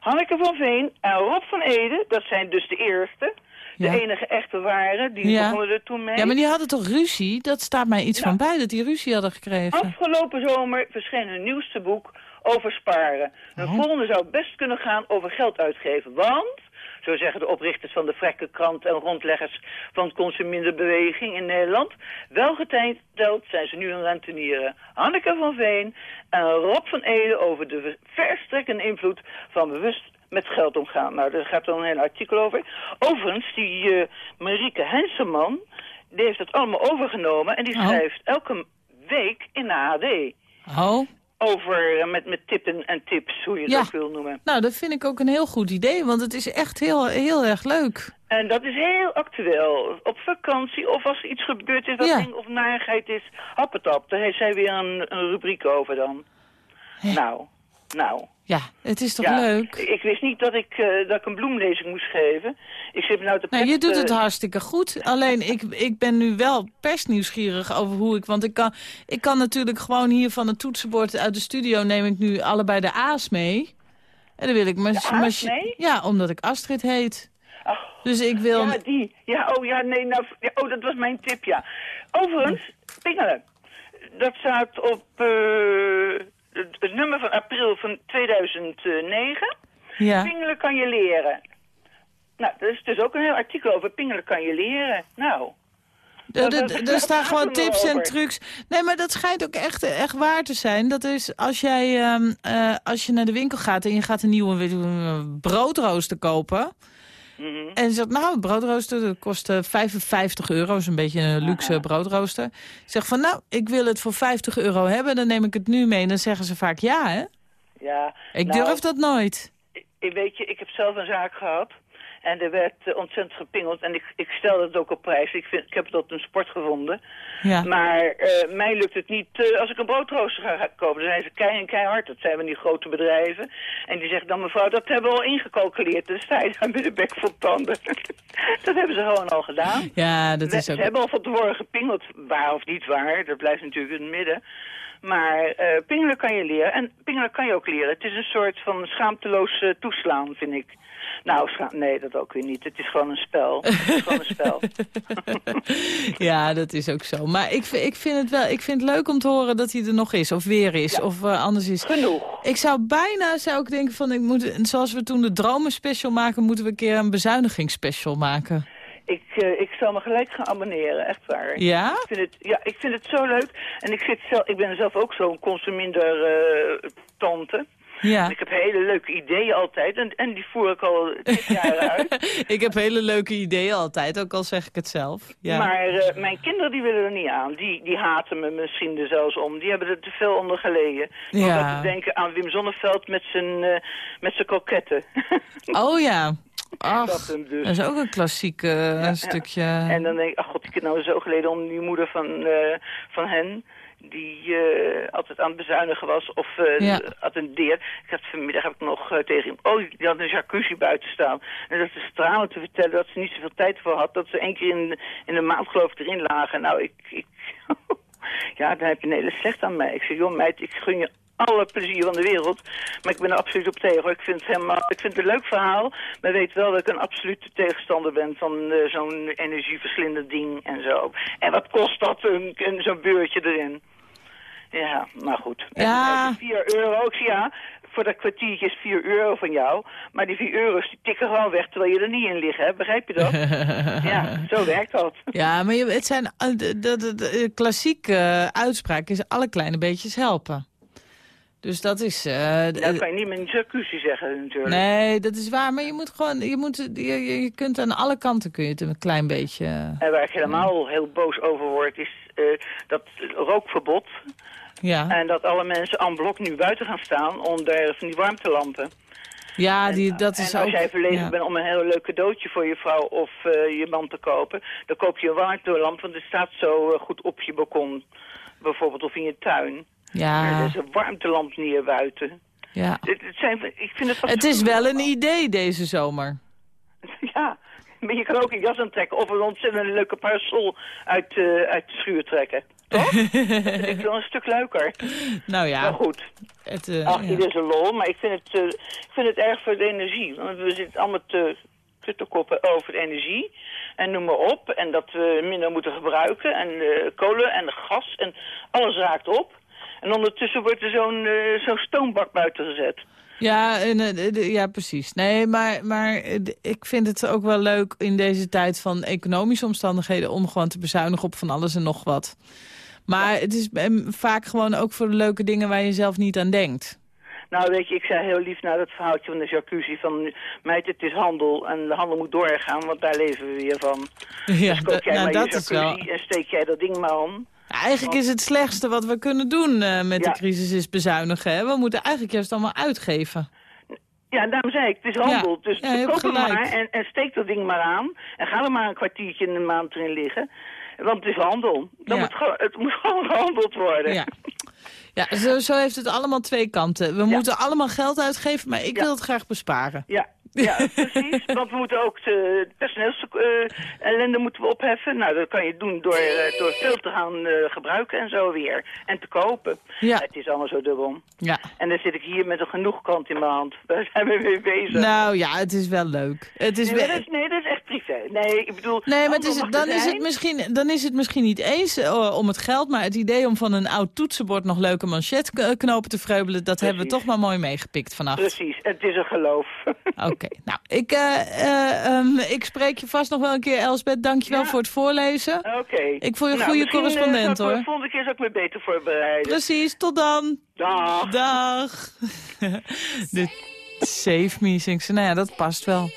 Hanneke van Veen en Rob van Ede, dat zijn dus de eerste. De Ja. enige echte waren, die Ja. begonnen er toen mee. Ja, maar die hadden toch ruzie? Dat staat mij iets Ja. van bij, dat die ruzie hadden gekregen. Afgelopen zomer verscheen hun nieuwste boek over sparen. Hun Oh. volgende zou best kunnen gaan over geld uitgeven. Want, zo zeggen de oprichters van de Frekke krant en rondleggers van consumentenbeweging in Nederland, welgeteld zijn ze nu aan rentenieren. Hanneke van Veen en Rob van Ede over de verstrekkende invloed van bewust met geld omgaan. Nou, daar gaat dan een heel artikel over. Overigens, die eh, Marieke Henseman, die heeft het allemaal overgenomen en die Oh. schrijft elke week in de AD. Oh, Over eh, met, met tippen en tips, hoe je Ja. ook wil noemen. nou, dat vind ik ook een heel goed idee, want het is echt heel, heel erg leuk. En dat is heel actueel. Op vakantie of als er iets gebeurd is Ja. ding of narigheid is, happetap. Daar heeft zij weer een, een rubriek over dan. Nou, nou. Ja, het is toch ja. leuk? Ik wist niet dat ik, eh, dat ik een bloemlezing moest geven. Ik zit nou te Nou, je pret- doet het hartstikke goed. Alleen, ik, ik ben nu wel persnieuwsgierig over hoe ik... Want ik kan, ik kan natuurlijk gewoon hier van het toetsenbord uit de studio... neem ik nu allebei de A's mee. En dan wil ik... mijn- A's mee? Ja, omdat ik Astrid heet. Ach, Dus ik wil... Ja, die. Ja, oh ja, nee, nou, ja, oh, dat was mijn tip, ja. Overigens, pingelen. Dat staat op eh, het, nummer van april van 2009. Ja. Pingelen kan je leren. Nou, er is dus ook een heel artikel over pingelen kan je leren. Nou, Er- dat- Er staan gewoon tips en trucs. Nee, maar dat schijnt ook echt, echt waar te zijn. Dat is als jij ehm, eh, als je naar de winkel gaat en je gaat een nieuwe een broodrooster kopen. Mhm. En je zegt, nou, het broodrooster dat kost eh, 55 euro. is een beetje een luxe broodrooster. Je zegt van, nou, ik wil het voor 50 euro hebben. Dan neem ik het nu mee. En dan zeggen ze vaak ja, hè? ja. Ik nou, durf dat nooit. Ik, weet je, ik heb zelf een zaak gehad. En er werd eh, ontzettend gepingeld. En ik, ik stelde het ook op prijs. Ik, vind, ik heb het tot een sport gevonden. Ja. Maar eh, mij lukt het niet eh, als ik een broodrooster ga kopen. Dan zijn ze kei en keihard. Dat zijn van die grote bedrijven. En die zeggen dan, mevrouw, dat hebben we al ingecalculeerd. Dan sta je daar met de bek vol tanden. [laughs] dat hebben ze gewoon al gedaan. Ja, dat We- is Ze ook... hebben al van tevoren gepingeld, waar of niet waar. Dat blijft natuurlijk in het midden. Maar eh, pingelen kan je leren. En pingelen kan je ook leren. Het is een soort van schaamteloos toeslaan, vind ik. Nou, nee, dat ook weer niet. Het is gewoon een spel. Het is gewoon een spel. [laughs] Ja, dat is ook zo. Maar ik, ik, vind het wel, ik vind het leuk om te horen dat hij er nog is. Of weer is. Ja. Of eh, anders is. Genoeg. Ik zou bijna zou ik denken van, ik moet, zoals we toen de dromen special maken, moeten we een keer een bezuinigingsspecial maken. Ik, eh, ik zal me gelijk gaan abonneren, echt waar. Ja? Ik vind het, ja, ik vind het zo leuk. En ik, zit zelf, ik ben zelf ook zo'n consuminder eh, tante. Ja. Ik heb hele leuke ideeën altijd. En, en die voer ik al tien jaar [laughs] uit. ik heb hele leuke ideeën altijd, ook al zeg ik het zelf. Ja. Maar eh, mijn kinderen die willen er niet aan. Die, die haten me misschien er zelfs om. Die hebben er te veel onder geleden. Ja. Te denken aan Wim Zonneveld met zijn, eh met zijn koketten. Oh ja. [laughs] Ach, Dat hem dus. dat is ook een klassiek ja. stukje. En dan denk ik, ach god, ik heb nou zo geleden om die moeder van, eh, van hen... die eh, altijd aan het bezuinigen was of eh Ja. attendeert. Ik had vanmiddag heb ik nog tegen hem... Oh, die had een jacuzzi buiten staan. En dat is stralend te vertellen dat ze niet zoveel tijd voor had. Dat ze één keer in, in de maand geloof ik erin lagen. Nou, ik... ik [laughs] ja, dan heb je een hele slecht aan mij. Ik zeg, joh meid, ik gun je alle plezier van de wereld. Maar ik ben er absoluut op tegen. Ik vind het, helemaal, ik vind het een leuk verhaal. Maar weet wel dat ik een absolute tegenstander ben van eh, zo'n energieverslindend ding en zo. En wat kost dat, een, een, zo'n beurtje erin? Ja, maar goed. Ja. En, eh, 4 euro, ik zie ja, voor dat kwartiertje is 4 euro van jou. Maar die 4 euro's die tikken gewoon weg terwijl je er niet in ligt, hè? Begrijp je dat? [laughs] ja, zo werkt dat. Ja, maar je, het zijn eh, de, de, de- de klassieke uitspraak is alle kleine beetjes helpen. Dus dat is... eh, d- Dat kan je niet met een jacuzzi zeggen natuurlijk. nee, dat is waar. Maar je moet gewoon, je, moet, je, je kunt aan alle kanten kun je het een klein beetje... En waar ik helemaal heel boos over word is eh, dat rookverbod. ja, En dat alle mensen aan blok nu buiten gaan staan onder van die warmtelampen. ja die, dat is en als ook... jij verlegen ja. bent om een heel leuk cadeautje voor je vrouw of eh, je man te kopen, dan koop je een warmtelamp, want het staat zo eh, goed op je balkon. Bijvoorbeeld of in je tuin. Er Ja, is een warmtelamp neer buiten. ja. Het, het zijn, ik vind het, Het is wel een idee. deze zomer. [laughs] Ja, maar je kan ook een jas aantrekken of een ontzettend leuke parasol uit, eh, uit de schuur trekken. Toch? [laughs] dat vind ik wel een stuk leuker. Nou ja, Maar goed, het, eh, ach, ja. is een lol, maar ik vind, het, eh, ik vind het erg voor de energie. Want we zitten allemaal te, te te koppen over de energie. En noem maar op. En dat we minder moeten gebruiken. En kolen en gas en alles raakt op. En ondertussen wordt er zo'n eh, zo'n stoombak buiten gezet. Ja, en, eh, ja, precies. Nee, maar, maar eh, ik vind het ook wel leuk in deze tijd van economische omstandigheden... om gewoon te bezuinigen op van alles en nog wat. Maar het is eh, vaak gewoon ook voor de leuke dingen waar je zelf niet aan denkt. Nou, weet je, ik zei heel lief naar dat verhaaltje van de jacuzzi van... meid, het is handel en de handel moet doorgaan, want daar leven we weer van. Ja, dus koop jij nou, maar dat je is wel... jacuzzi en steek jij dat ding maar om. Eigenlijk is het slechtste wat we kunnen doen eh, met Ja. de crisis is bezuinigen. Hè? We moeten eigenlijk juist allemaal uitgeven. Ja, daarom zei ik, het is handel. Ja, dus ja, koop hem maar en, en steek dat ding maar aan. En ga er maar een kwartiertje in de maand erin liggen. Want het is handel. Dan moet het moet gewoon gehandeld worden. Ja, ja zo, zo heeft het allemaal twee kanten. We moeten allemaal geld uitgeven, maar ik wil het graag besparen. Ja, ja, [laughs] precies. Want we moeten ook de personeelsellende moeten we opheffen. Nou, dat kan je doen door, eh, door veel te gaan eh, gebruiken en zo weer. En te kopen. Ja. Het is allemaal zo dubbel. Ja. En dan zit ik hier met een genoeg kant in mijn hand. [laughs] Daar zijn we mee bezig. Nou ja, het is wel leuk. Het is nee, dat is, nee, dat is echt privé. Nee, ik bedoel... Nee, maar het is, dan, is het misschien, dan is het misschien niet eens eh, om het geld... maar het idee om van een oud toetsenbord nog leuke manchetknopen te vreubelen... dat hebben we toch maar mooi meegepikt vannacht. Precies, het is een geloof. [laughs] Oké, nou, ik, eh, eh, ehm, ik spreek je vast nog wel een keer, Elsbeth. Dankjewel Ja. voor het voorlezen. Oké. Ik voel je een Nou, goede correspondent, eh, hoor. De volgende keer zal ik me beter voorbereiden. Precies, tot dan. Dag. Dag. [laughs] De Save Me zingt ze. Nou ja, dat past wel.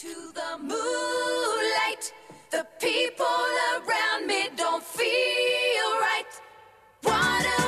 To the moonlight. The people around me don't feel right. What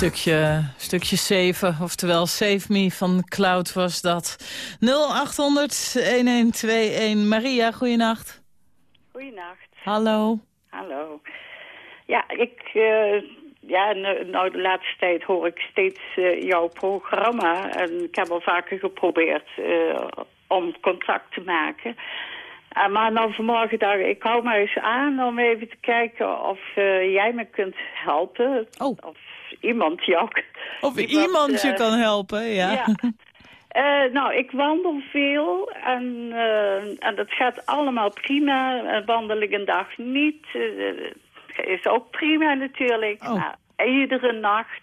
Stukje, stukje 7, oftewel Save Me van Cloud was dat. 0800-1121. Maria, goeienacht. Goeienacht. Hallo. Hallo. Ja, ik... eh, ja, nou, nou, de laatste tijd hoor ik steeds eh, jouw programma. En ik heb al vaker geprobeerd eh, om contact te maken. Uh, maar nou vanmorgen dacht ik, ik hou maar eens aan om even te kijken of jij me kunt helpen. Oh. Of iemand jou... Of iemand, iemand je kan helpen, ja. ja. Eh, nou, ik wandel veel en, eh, en dat gaat allemaal prima. Wandel ik een dag niet, is ook prima natuurlijk. Oh. Iedere nacht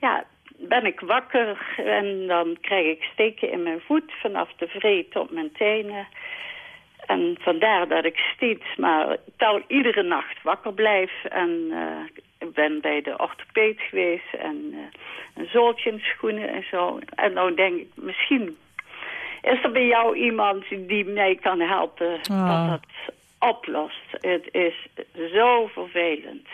ja, ben ik wakker en dan krijg ik steken in mijn voet vanaf de vreet tot mijn tenen. En vandaar dat ik steeds maar tel iedere nacht wakker blijf. En ik ben bij de orthopeed geweest en eh, een zooltje in schoenen en zo. En nou denk ik, misschien is er bij jou iemand die mij kan helpen Ah. dat dat oplost. Het is zo vervelend.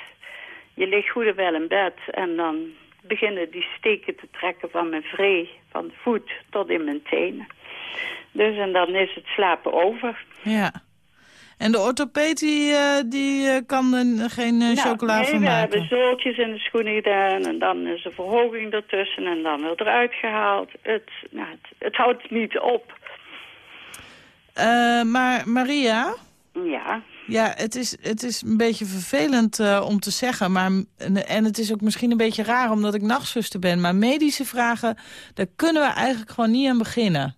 Je ligt goed en wel in bed en dan beginnen die steken te trekken van mijn vree, van de voet tot in mijn tenen. Dus en dan is het slapen over. Ja. En de orthopeed die, eh, die eh, kan geen eh, chocola nee, van we hebben zooltjes in de schoenen gedaan en dan is er verhoging ertussen en dan weer eruit gehaald. Het, nou, het, het houdt niet op. Maar Maria, Ja, ja, het is, het is een beetje vervelend om te zeggen. Maar, en het is ook misschien een beetje raar omdat ik nachtzuster ben. Maar medische vragen, daar kunnen we eigenlijk gewoon niet aan beginnen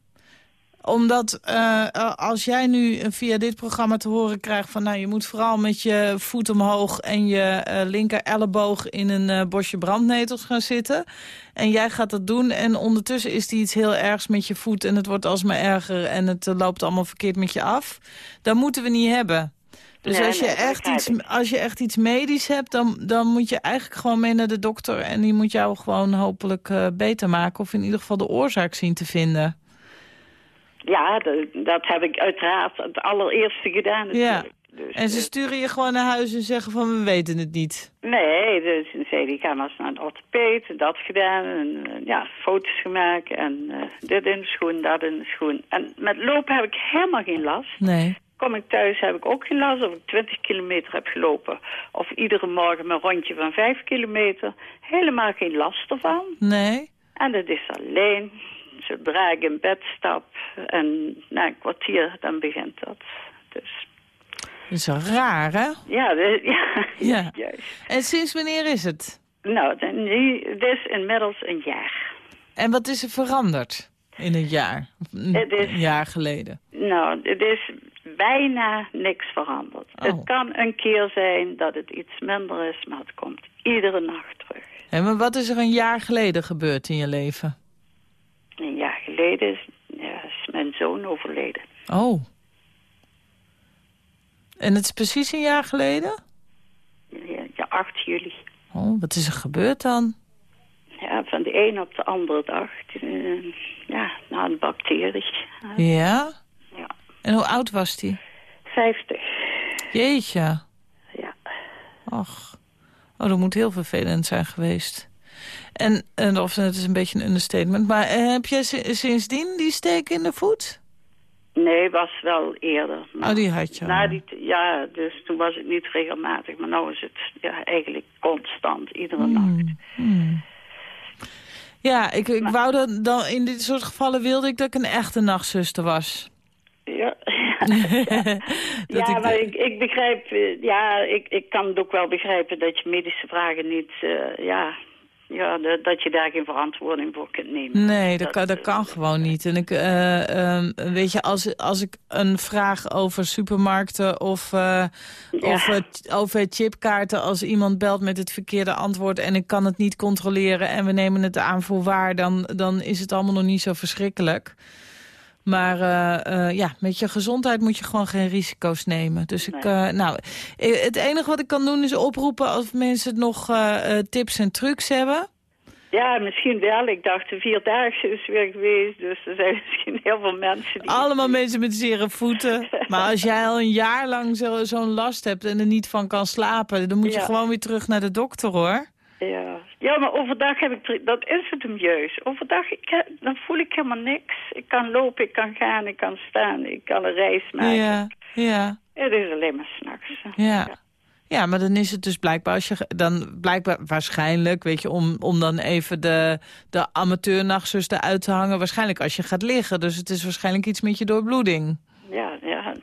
omdat eh, als jij nu via dit programma te horen krijgt van... nou, je moet vooral met je voet omhoog en je eh, linker elleboog in een eh, bosje brandnetels gaan zitten. En jij gaat dat doen en ondertussen is die iets heel ergs met je voet... en het wordt alsmaar erger en het eh, loopt allemaal verkeerd met je af. Dat moeten we niet hebben. Dus Nee, als, je nee, echt iets, als je echt iets medisch hebt, dan, dan moet je eigenlijk gewoon mee naar de dokter... en die moet jou gewoon hopelijk eh, beter maken... of in ieder geval de oorzaak zien te vinden. Ja dat, dat heb ik uiteraard het allereerste gedaan Ja. natuurlijk. Dus, En ze eh, sturen je gewoon naar huis en zeggen van we weten het niet. Nee, dus zei die ga maar eens naar een orthopeed, dat gedaan en eh, ja, foto's gemaakt en eh, dit in de schoen, dat in de schoen. En met lopen heb ik helemaal geen last. Nee. Kom ik thuis heb ik ook geen last of ik 20 kilometer heb gelopen. Of iedere morgen mijn rondje van 5 kilometer. Helemaal geen last ervan. Nee. En dat is alleen zodra ik in bed stap en na een kwartier dan begint dat. Dus Dat is wel raar, hè? ja, ja, Ja. [laughs] juist. En sinds wanneer is het? Nou, het is inmiddels een jaar. En wat is er veranderd in een jaar? Een Het is- jaar geleden. Nou, het is bijna niks veranderd. Oh. Het kan een keer zijn dat het iets minder is, maar het komt iedere nacht terug. En maar wat is er een jaar geleden gebeurd in je leven? Een jaar geleden is, ja, is mijn zoon overleden. Oh. En het is precies een jaar geleden? Ja, ja, 8 juli. Oh, wat is er gebeurd dan? Ja, van de een op de andere dag. eh, ja, na een bacterie. Ja? Ja, En hoe oud was die? 50. Jeetje. Ja. Ach. Oh, dat moet heel vervelend zijn geweest. En, en of het is een beetje een understatement. Maar eh, heb jij si- sindsdien die steek in de voet? Nee, was wel eerder. Oh, die had je al. Na die, ja, dus toen was het niet regelmatig. Maar nu is het ja, eigenlijk constant, iedere nacht. Ja, ik, ik wou dat dan in dit soort gevallen wilde ik dat ik een echte nachtzuster was. Ja, [laughs] ja ik- maar ik, ik begrijp, eh, ja, ik, ik kan het ook wel begrijpen dat je medische vragen niet, eh, ja, ja dat, dat je daar geen verantwoording voor kunt nemen. Nee, dat, kan, dat eh, kan gewoon niet. En ik, eh, ehm, weet je, als, als ik een vraag over supermarkten of, eh, Ja. of over chipkaarten... als iemand belt met het verkeerde antwoord en ik kan het niet controleren... en we nemen het aan voor waar, dan, dan is het allemaal nog niet zo verschrikkelijk. Maar eh, eh, ja, met je gezondheid moet je gewoon geen risico's nemen. Dus ik, eh, nou, het enige wat ik kan doen is oproepen als mensen nog tips en trucs hebben... Ja, misschien wel. Ik dacht de Vierdaagse is weer geweest, dus er zijn [laughs] misschien heel veel mensen die... Allemaal mensen met zere voeten. [laughs] Maar als jij al een jaar lang zo- zo'n last hebt en er niet van kan slapen... dan moet je gewoon weer terug naar de dokter, hoor. Ja, Ja, maar overdag heb ik... Dat is het hem juist. Overdag ik, dan voel ik helemaal niks. Ik kan lopen, ik kan gaan, ik kan staan. Ik kan een reis maken. Ja, ja, Het is alleen maar s'nachts. ja. Ja, maar dan is het dus blijkbaar, als je, dan blijkbaar waarschijnlijk, weet je, om, om dan even de, de amateurnachtzuster uit te hangen. Waarschijnlijk als je gaat liggen. Dus het is waarschijnlijk iets met je doorbloeding. Ja, ja, het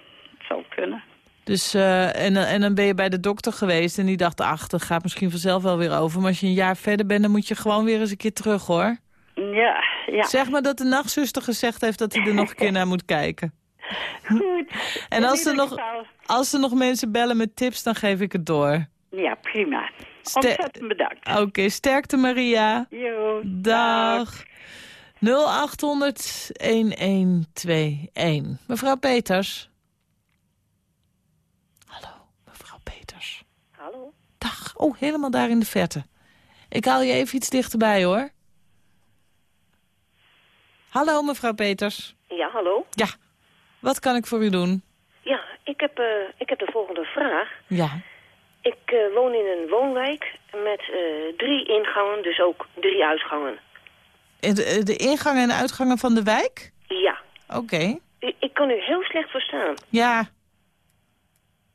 zou kunnen. Dus, eh, en, dan- en dan ben je bij de dokter geweest en die dacht, ach, dat gaat misschien vanzelf wel weer over. Maar als je een jaar verder bent, dan moet je gewoon weer eens een keer terug, hoor. Ja, ja. Zeg maar dat de nachtzuster gezegd heeft dat hij er nog een keer naar moet kijken. Goed. En als er, nog, als er nog mensen bellen met tips, dan geef ik het door. Ja, prima. Ontzettend bedankt. Oké, sterkte Maria. Jo, Dag. 0800 1121. Mevrouw Peters. Hallo, mevrouw Peters. Hallo? Dag. Oh, helemaal daar in de verte. Ik haal je even iets dichterbij, hoor. Hallo, mevrouw Peters. Ja, hallo? Ja, wat kan ik voor u doen? Ja, ik heb, eh, ik heb de volgende vraag. Ja, Ik eh, woon in een woonwijk met eh, drie ingangen, dus ook drie uitgangen. de, de ingangen en uitgangen van de wijk? Ja, Oké. ik, ik kan u heel slecht verstaan. Ja.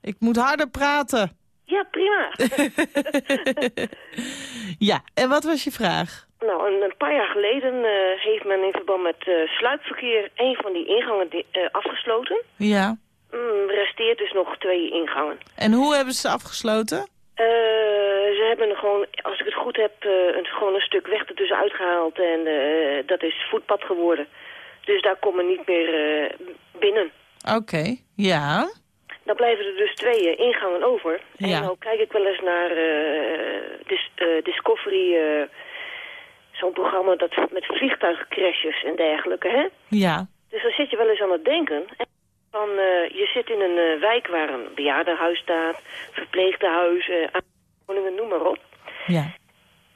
Ik moet harder praten. Ja, prima. [laughs] Ja, en wat was je vraag? nou, een, een paar jaar geleden eh, heeft men in verband met eh, sluipverkeer een van die ingangen eh, afgesloten. Ja. Mm, resteert dus nog twee ingangen. En hoe hebben ze afgesloten? Ze hebben gewoon, als ik het goed heb, een, gewoon een stuk weg ertussen uitgehaald. En dat is voetpad geworden. Dus daar komen niet meer binnen. Oké, ja. Dan blijven er dus twee ingangen over. Ja. En nou kijk ik wel eens naar eh, Dis- eh, Discovery, eh, zo'n programma dat met vliegtuigcrashes en dergelijke, hè? Ja. Dus dan zit je wel eens aan het denken. En van, je zit in een wijk waar een bejaardenhuis staat, verpleegtehuis, eh woningen, noem maar op. Ja.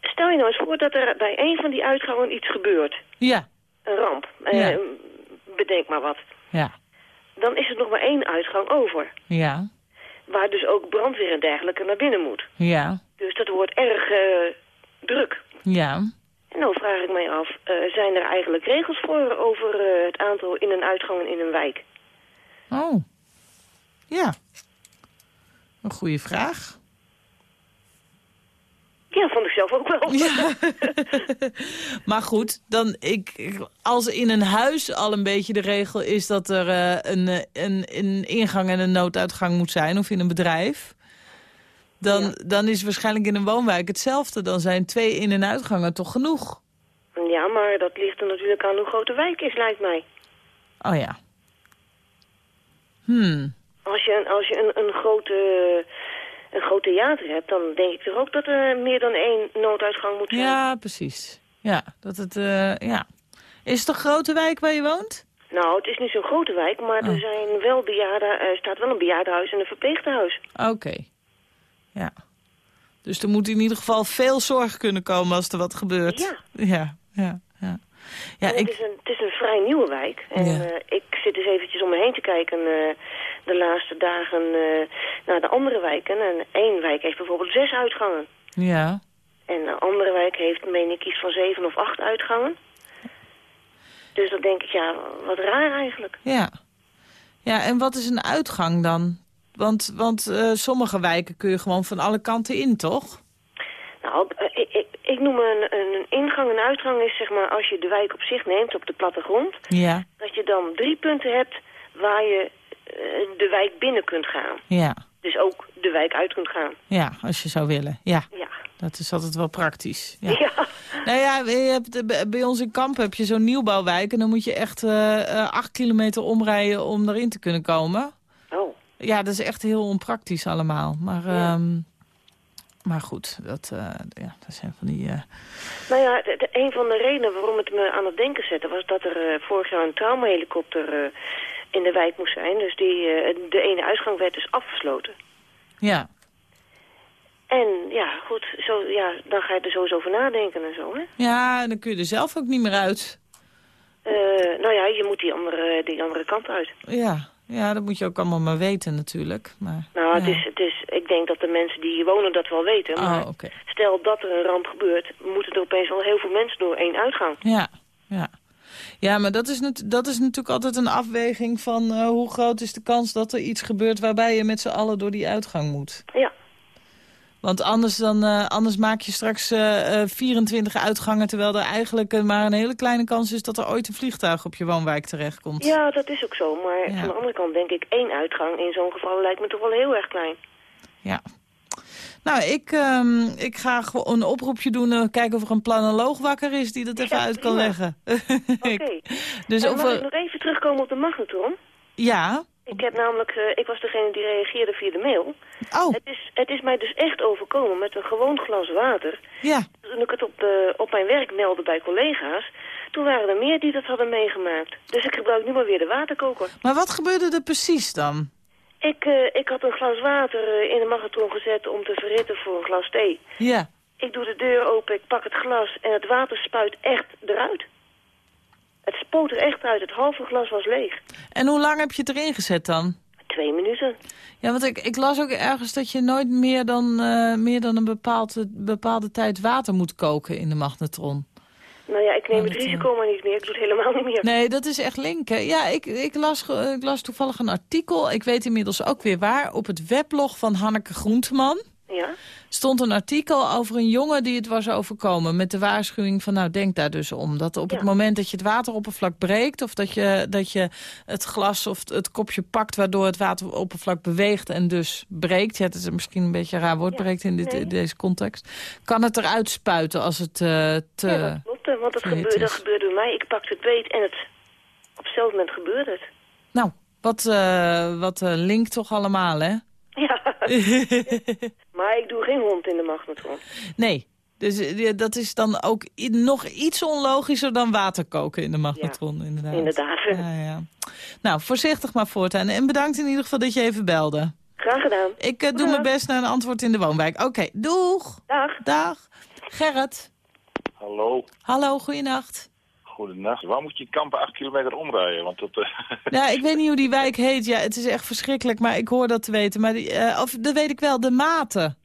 Stel je nou eens voor dat er bij een van die uitgangen iets gebeurt. Ja. Een ramp. Ja. Bedenk maar wat. Ja. Dan is er nog maar één uitgang over. Ja. Waar dus ook brandweer en dergelijke naar binnen moet. Ja. Dus dat wordt erg eh, druk. Ja. En nou vraag ik mij af, eh, zijn er eigenlijk regels voor over eh, het aantal in- en uitgangen in een wijk? Oh. Ja. Een goede vraag. Ja, vond ik zelf ook wel. Ja. [laughs] maar goed, dan ik, als in een huis al een beetje de regel is dat er eh, een, eh, een, een ingang en een nooduitgang moet zijn, of in een bedrijf, dan, dan is waarschijnlijk in een woonwijk hetzelfde. Dan zijn twee in- en uitgangen toch genoeg? Ja, maar dat ligt er natuurlijk aan hoe groot de wijk is, lijkt mij. Oh ja. Hmm. Als je, als je een, een, grote, een groot theater hebt, dan denk ik toch ook dat er meer dan één nooduitgang moet zijn. Ja, precies. Ja, dat het, eh, ja. Is het een grote wijk waar je woont? Nou, het is niet zo'n grote wijk, maar Oh. er zijn wel bejaarden, er staat wel een bejaardenhuis en een verpleegtehuis. Oké. Ja. Dus er moet in ieder geval veel zorg kunnen komen als er wat gebeurt. Ja. Ja, ja, ja. Het, ik, is een, het is een vrij nieuwe wijk. En Ja. eh, ik zit eens eventjes om me heen te kijken eh, de laatste dagen eh, naar de andere wijken. En één wijk heeft bijvoorbeeld zes uitgangen. ja. En een andere wijk heeft, meen ik, iets van zeven of acht uitgangen. Dus dan denk ik, ja, wat raar eigenlijk. Ja. Ja, en wat is een uitgang dan? Want, want eh, sommige wijken kun je gewoon van alle kanten in, toch? Nou, eh, ik, ik, ik noem een, een ingang en uitgang is zeg maar als je de wijk op zich neemt op de plattegrond. Ja. Dat je dan drie punten hebt waar je de wijk binnen kunt gaan. Ja. Dus ook de wijk uit kunt gaan. Ja, als je zou willen. Ja. Ja. Dat is altijd wel praktisch. Ja. Ja. Nou ja, je hebt, eh, bij ons in Kampen heb je zo'n nieuwbouwwijk... en dan moet je echt eh, eh, acht kilometer omrijden om erin te kunnen komen. Oh. Ja, dat is echt heel onpraktisch allemaal. Maar, ehm, maar goed, dat, eh, ja, dat zijn van die... eh, Nou ja, de, de- een van de redenen waarom het me aan het denken zette... was dat er eh, vorig jaar een traumahelikopter eh, in de wijk moest zijn. Dus die, eh, de ene uitgang werd dus afgesloten. ja, En ja, goed, zo, ja, dan ga je er sowieso over nadenken en zo, hè. ja, en dan kun je er zelf ook niet meer uit. Eh, nou ja, je moet die andere, die andere kant uit. Ja, ja, dat moet je ook allemaal maar weten natuurlijk. Maar, Nou, het, is, het is ik denk dat de mensen die hier wonen dat wel weten. Maar Oh, oké. stel dat er een ramp gebeurt, moeten er opeens al heel veel mensen door één uitgang. Ja, ja. Ja, maar dat is, dat is natuurlijk altijd een afweging van eh, hoe groot is de kans dat er iets gebeurt waarbij je met z'n allen door die uitgang moet. Ja. Want anders, dan, eh, anders maak je straks eh, eh, 24 uitgangen... terwijl er eigenlijk maar een hele kleine kans is... dat er ooit een vliegtuig op je woonwijk terechtkomt. Ja, dat is ook zo. Maar Ja. van de andere kant denk ik, één uitgang in zo'n geval lijkt me toch wel heel erg klein. Ja. Nou, ik, ehm, ik ga gewoon een oproepje doen... eh, kijken of er een planoloog wakker is die dat even Ja, uit kan leggen. [laughs] Oké. Ik- dus En of mag er- ik nog even terugkomen op de magnetron? Ja? Ik heb namelijk, eh, ik was degene die reageerde via de mail. Oh, Het is, het is mij dus echt overkomen met een gewoon glas water. ja. Toen ik het op, de, op mijn werk meldde bij collega's, toen waren er meer die dat hadden meegemaakt. Dus ik gebruik nu maar weer de waterkoker. Maar wat gebeurde er precies dan? Ik, eh, ik had een glas water eh, in de magnetron gezet om te verhitten voor een glas thee. Ja. Ik doe de deur open, ik pak het glas en het water spuit echt eruit. Het spoot er echt uit, het halve glas was leeg. En hoe lang heb je het erin gezet dan? Twee minuten. Ja, want ik, ik las ook ergens dat je nooit meer dan, eh, meer dan een bepaalde, bepaalde tijd water moet koken in de magnetron. Nou ja, ik neem Oh, het dat, risico maar niet meer. Ik doe het helemaal niet meer. Nee, dat is echt linken. Ja, ik, ik, las, ge- ik las toevallig een artikel, ik weet inmiddels ook weer waar, op het weblog van Hanneke Groenteman. Ja? stond een artikel over een jongen die het was overkomen... met de waarschuwing van, nou, denk daar dus om. Dat op het moment dat je het wateroppervlak breekt... of dat je, dat je het glas of het kopje pakt... waardoor het wateroppervlak beweegt en dus breekt... ja, het is misschien een beetje een raar woord, Ja, breekt in, dit, nee. in deze context... kan het eruit spuiten als het eh, te... Want dat, verhit gebeurde, dat gebeurde bij mij. Ik pakte het beet en het... Op hetzelfde moment gebeurde het. Nou, wat, eh wat eh, link toch allemaal, hè? Ja. [laughs] maar ik doe geen hond in de magnetron. nee. Dus dat is dan ook nog iets onlogischer dan water koken in de magnetron, inderdaad. Inderdaad. Ja, ja. Nou, voorzichtig maar voortaan. En bedankt in ieder geval dat je even belde. Graag gedaan. Ik eh, doe mijn best naar een antwoord in de woonwijk. Oké, doeg. Dag. Dag. Gerrit. Hallo, Hallo, goeienacht. goedenacht. Waar moet je kampen acht kilometer omrijden? Want dat, eh, Ja, [laughs] ik weet niet hoe die wijk heet. Ja, het is echt verschrikkelijk, maar ik hoor dat te weten. Maar die, eh, of dat weet ik wel, de maten.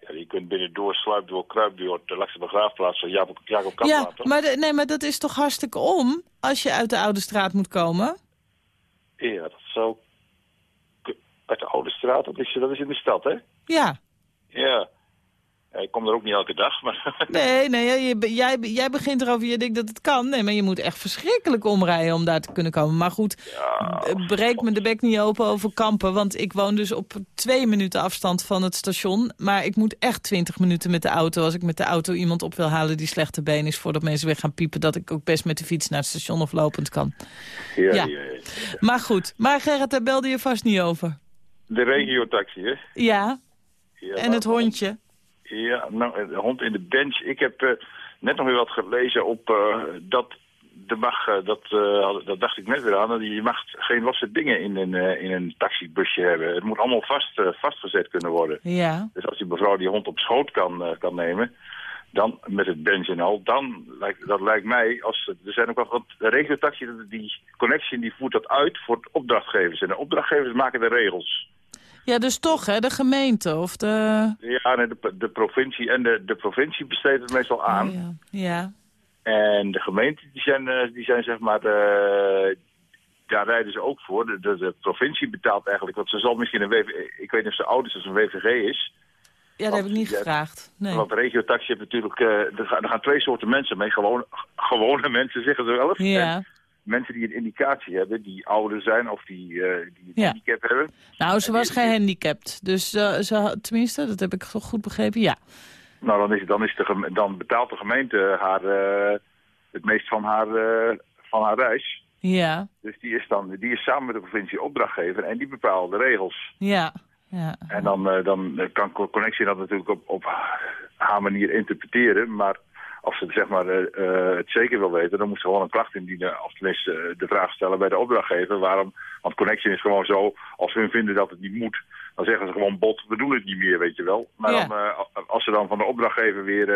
ja, je kunt binnendoor, sluipdoor, kruipdoor, de langs de begraafplaats van Jacob, Jacob Kamp Ja, maar, de- nee, maar dat is toch hartstikke om als je uit de Oude Straat moet komen? Ja, dat zou... Uit de Oude Straat, dat is, dat is in de stad, hè? Ja. Ja. Ja. Ik kom er ook niet elke dag, maar... [laughs] Nee, nee, ja, jij, jij begint erover, je denkt dat het kan. Nee, maar je moet echt verschrikkelijk omrijden om daar te kunnen komen. Maar goed, eh, breek me de bek niet open over kampen. Want ik woon dus op twee minuten afstand van het station. Maar ik moet echt twintig minuten met de auto. Als ik met de auto iemand op wil halen die slechte been is... voordat mensen weer gaan piepen, dat ik ook best met de fiets naar het station of lopend kan. ja, Ja. ja, ja. Maar goed, maar Gerrit, daar belde je vast niet over. De regiotaxi, hè? Ja, Ja, en het hondje. Ja, nou, de hond in de bench. Ik heb eh, net nog weer wat gelezen op eh, dat de mag, eh, dat, eh, had- dat dacht ik net weer aan, dat je mag geen losse dingen in een, eh, in een taxibusje hebben. Het moet allemaal vast, eh, vastgezet kunnen worden. Ja, Dus als die mevrouw die hond op schoot kan, eh, kan nemen, dan met het bench en al, dan lijkt, dat lijkt mij, als, er zijn ook wel, want de regiotaxi, die connection die voert dat uit voor opdrachtgevers. En de opdrachtgevers maken de regels. Ja dus toch, hè, de gemeente of de... Ja, nee, de, de provincie en de, de provincie besteedt het meestal aan. Oh, ja. ja. En de gemeenten die zijn, eh, die zijn zeg maar, daar rijden ze ook voor. De, de, de provincie betaalt eigenlijk, want ze zal misschien een WV, ik weet niet of ze oud is als een WVG is. Ja, dat heb ik niet Ja, gevraagd. Nee. Want regiotaxi heeft natuurlijk, eh, er, gaan, er gaan twee soorten mensen mee. Gewoon, gewone [laughs] mensen zeggen ze wel. Ja. En mensen die een indicatie hebben, die ouder zijn of die, eh, die een Ja. handicap hebben. Nou, ze was gehandicapt. Dus eh, ze, had- tenminste, dat heb ik goed begrepen, ja. Nou, dan, is, dan, is de, dan betaalt de gemeente haar, eh, het meest van haar, van haar reis. Ja, Dus die is, dan, die is samen met de provincie opdrachtgever en die bepaalt de regels. ja, ja. En dan, dan kan Co- Connectie dat natuurlijk op, op haar manier interpreteren. Maar als ze zeg maar, eh, eh, het zeker wil weten, dan moet ze gewoon een klacht indienen. Of tenminste eh, de vraag stellen bij de opdrachtgever. Waarom? Want Connection is gewoon zo, als hun vinden dat het niet moet, dan zeggen ze gewoon bot, we doen het niet meer, weet je wel. Maar Ja. dan, als ze dan van de opdrachtgever weer,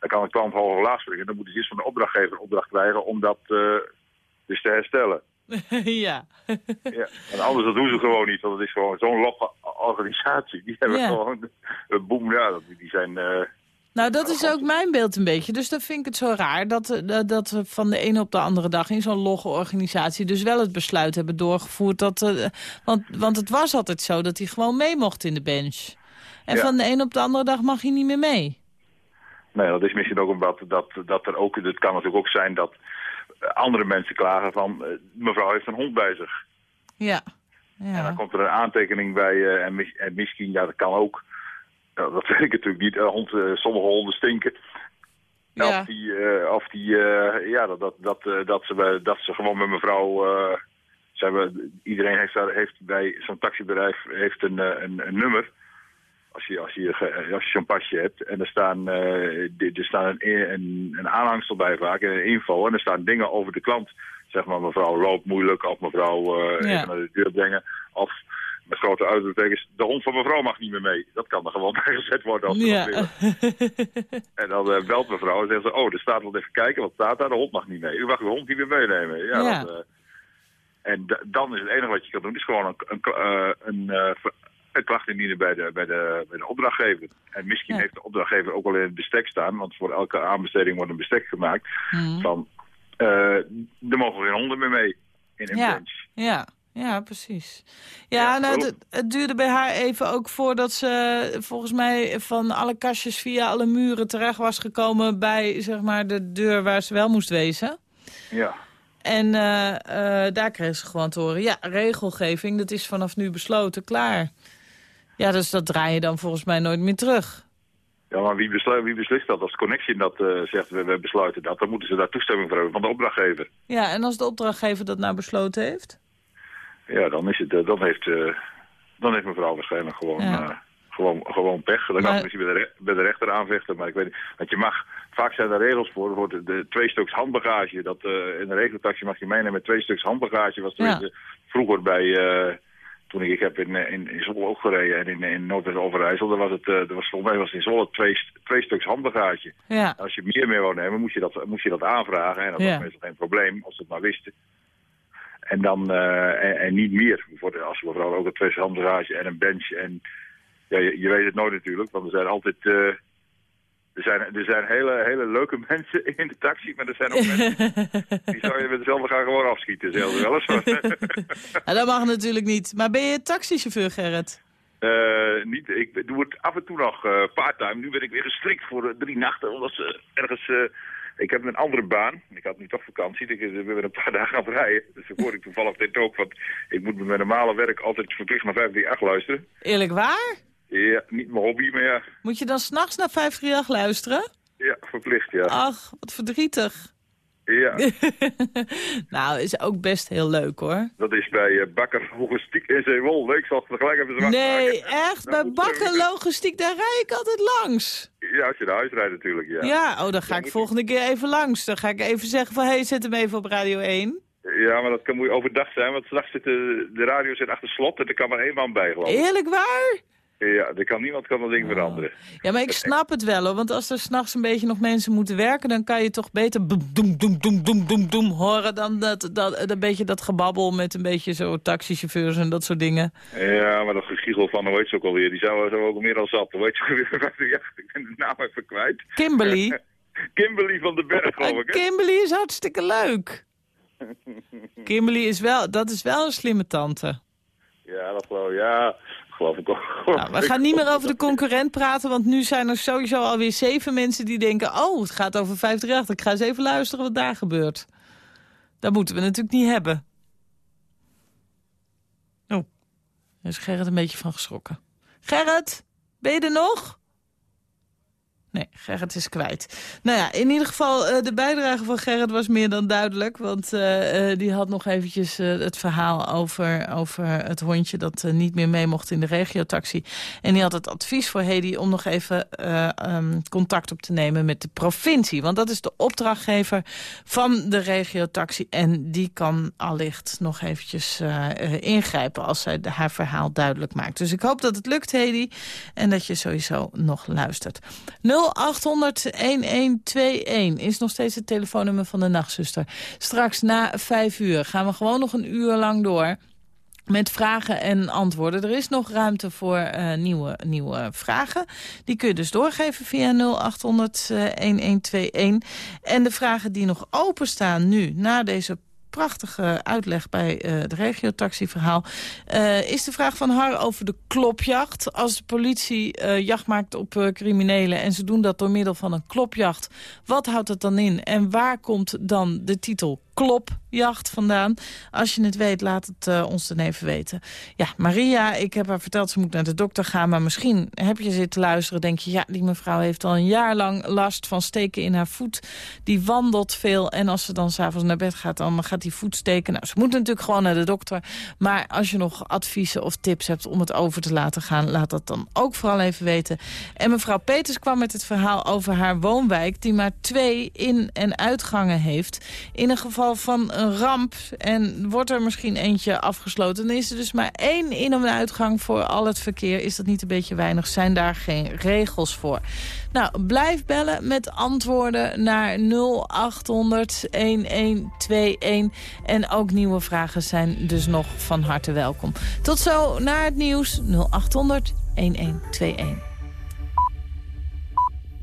dan kan de klant hoog of laag springen. Dan moeten ze eerst van de opdrachtgever opdracht krijgen om dat dus te herstellen. [laughs] ja. Ja. En anders dat doen ze gewoon niet, want het is gewoon zo'n logge organisatie. Die hebben Ja. gewoon een boem, ja, die zijn... Nou, dat is ook mijn beeld een beetje. Dus dan vind ik het zo raar dat, eh, dat, dat we van de ene op de andere dag... in zo'n logge organisatie dus wel het besluit hebben doorgevoerd. Dat, eh, want, want het was altijd zo dat hij gewoon mee mocht in de bench. En Ja. van de ene op de andere dag mag hij niet meer mee. Nee, dat is misschien ook omdat dat, dat er ook, het kan natuurlijk ook zijn dat eh, andere mensen klagen van, mevrouw heeft een hond bij zich. Ja. En ja. dan komt er een aantekening bij en, mis- en misschien, ja dat kan ook, Nou, dat [laughs] weet ik natuurlijk niet, Eh, hond, eh, sommige honden stinken. Ja. Of die, of die eh, ja, dat, dat, dat, dat, ze, dat ze gewoon met mevrouw, ze hebben, iedereen heeft, daar, heeft bij zo'n taxibedrijf heeft een, een, een nummer. Als je, als je, als je zo'n pasje hebt. En er staan, di- er staan een, een, een aanhangsel bij vaak, en een info. En er staan dingen over de klant. Zeg maar, mevrouw loopt moeilijk. Of mevrouw Ja. even naar de deur brengen. Of met grote uitroeptekens, de hond van mevrouw mag niet meer mee. Dat kan er gewoon [laughs] bij gezet worden als ze Ja. dat willen. [laughs] En dan eh, belt mevrouw en zegt ze, oh, er staat wat even kijken, wat staat daar? De hond mag niet mee. U mag uw hond niet meer meenemen. Ja, Ja. Dat, eh, en dan is het enige wat je kan doen, is gewoon een, een, eh, een, klacht indienen bij de, bij, de, bij de opdrachtgever. En misschien Ja. heeft de opdrachtgever ook al in het bestek staan, want voor elke aanbesteding wordt een bestek gemaakt, Mhm. van, er mogen geen honden meer mee in een Ja. bench. Ja, ja, precies. Ja, Ja, nou, het, het duurde bij haar even ook voordat ze volgens mij van alle kastjes via alle muren terecht was gekomen bij zeg maar de deur waar ze wel moest wezen. Ja. En eh, eh, daar kreeg ze gewoon te horen, ja, regelgeving, dat is vanaf nu besloten, klaar. Ja, dus dat draai je dan volgens mij nooit meer terug. Ja, maar wie, besluit, wie beslist dat? Als Connection dat eh, zegt, we, we besluiten dat, dan moeten ze daar toestemming voor hebben van de opdrachtgever. Ja, en als de opdrachtgever dat nou besloten heeft? Ja, dan, is het, eh, dan, heeft, eh, dan heeft mevrouw waarschijnlijk gewoon, Ja. eh, gewoon, gewoon pech. Dan kan Maar- misschien bij de, bij de rechter aanvechten, maar ik weet niet. Want je mag, vaak zijn er regels voor, voor de, de twee stuks handbagage. Dat, in een regeltaxi mag je meenemen met twee stuks handbagage. Was Ja. vroeger bij, toen ik, ik heb in, in, in Zwolle ook gereden en in, in Noordwest-Overijssel, daar was het, er was, volgens mij was het in Zwolle twee, twee stuks handbagage. Ja, Als je meer mee wou nemen, moest je dat, moest je dat aanvragen. En dat Ja. was meestal geen probleem, als ze het maar wisten. En dan eh, en, en niet meer. Bijvoorbeeld als we vooral ook een tweehandsgarage en een bench. En ja, je, je weet het nooit natuurlijk, want er zijn altijd... eh, er zijn, er zijn hele, hele leuke [laughs] mensen in de taxi, maar er zijn ook mensen [laughs] die zou je met dezelfde gaan gewoon afschieten. Zelfs wel eens. [laughs] Ja, dat mag natuurlijk niet. Maar ben je taxichauffeur, Gerrit? Eh, niet, ik doe het af en toe nog eh parttime. Nu ben ik weer gestrikt voor drie nachten. Omdat ze ergens... ik heb een andere baan. Ik had nu toch vakantie. Ik ben weer een paar [laughs] dagen aan het rijden. Dus dan hoor ik toevallig dit ook. Want ik moet met mijn normale werk altijd terug naar 538 luisteren. Eerlijk waar? Ja, niet mijn hobby, maar ja. Moet je dan s'nachts naar 538 luisteren? Ja, verplicht, ja. Ach, wat verdrietig. Ja, [laughs] nou, is ook best heel leuk hoor. dat is bij eh, Bakker Logistiek in Zeewol. Ik zal het gelijk even Nee, maken. echt? Bij Bakken Logistiek, daar rij ik altijd langs. Ja, als je naar huis rijdt natuurlijk, ja. Ja, oh, dan ga Dan ik volgende keer even langs. Dan ga ik even zeggen van, hé, hey, zet hem even op Radio 1. Ja, maar dat kan moet overdag zijn, want s'nachts zit de, de radio zit achter slot en er kan maar één man bij, geloof ik. Eerlijk waar? Ja, er kan niemand kan dat ding veranderen. Ja, maar ik snap het wel hoor. Want als er s'nachts een beetje nog mensen moeten werken... dan kan je toch beter doem, doem, doem, doem, doem, doem horen... dan dat, dat, een beetje dat gebabbel met een beetje zo taxichauffeurs en dat soort dingen. Ja, maar dat geschiegel van, hoe heet ze ook alweer, die zou, zou ook meer al zat. Hoe heet ze ook weer? [laughs] Ja, ik ben de naam even kwijt. Kimberly. [laughs] Kimberly van den Berg, geloof ik, hè? Kimberly is hartstikke leuk. [laughs] Kimberly is wel, dat is wel een slimme tante. Ja, dat geloof ik, ja. Geloof ik ook. Nou, we gaan niet meer over de concurrent praten, want nu zijn er sowieso alweer zeven mensen die denken... oh, het gaat over 538, ik ga eens even luisteren wat daar gebeurt. Dat moeten we natuurlijk niet hebben. Oh, daar is Gerrit een beetje van geschrokken. Gerrit, ben je er nog? Nee, Gerrit is kwijt. Nou ja, in ieder geval, eh, de bijdrage van Gerrit was meer dan duidelijk. Want eh, eh, die had nog eventjes het verhaal over, over het hondje... dat niet meer mee mocht in de regiotaxi. En die had het advies voor Hedy om nog even eh, ehm, contact op te nemen met de provincie. Want dat is de opdrachtgever van de regiotaxi. En die kan allicht nog eventjes ingrijpen als zij haar verhaal duidelijk maakt. Dus ik hoop dat het lukt, Hedy. En dat je sowieso nog luistert. Is nog steeds het telefoonnummer van de nachtzuster. Straks na vijf uur gaan we gewoon nog een uur lang door met vragen en antwoorden. Er is nog ruimte voor uh, nieuwe, nieuwe vragen. Die kun je dus doorgeven via 0800-1121. en de vragen die nog openstaan nu, na deze prachtige uitleg bij uh, het regiotaxiverhaal... Uh, is de vraag van Har over de klopjacht. Als de politie uh, jacht maakt op criminelen en ze doen dat door middel van een klopjacht... wat houdt het dan in en waar komt dan de titel klopjacht vandaan. Als je het weet, laat het uh, ons dan even weten. Ja, Maria, ik heb haar verteld, ze moet naar de dokter gaan... maar misschien heb je zitten luisteren, denk je... ja, die mevrouw heeft al een jaar lang last van steken in haar voet. Die wandelt veel en als ze dan s'avonds naar bed gaat... dan gaat die voet steken. Nou, ze moet natuurlijk gewoon naar de dokter. Maar als je nog adviezen of tips hebt om het over te laten gaan... laat dat dan ook vooral even weten. En mevrouw Peters kwam met het verhaal over haar woonwijk... die maar twee in- en uitgangen heeft. In een geval van een ramp en wordt er misschien eentje afgesloten... dan is er dus maar één in- en uitgang voor al het verkeer. Is dat niet een beetje weinig? Zijn daar geen regels voor? Nou, blijf bellen met antwoorden naar 0800-1121. En ook nieuwe vragen zijn dus nog van harte welkom. Tot zo naar het nieuws 0800 1121.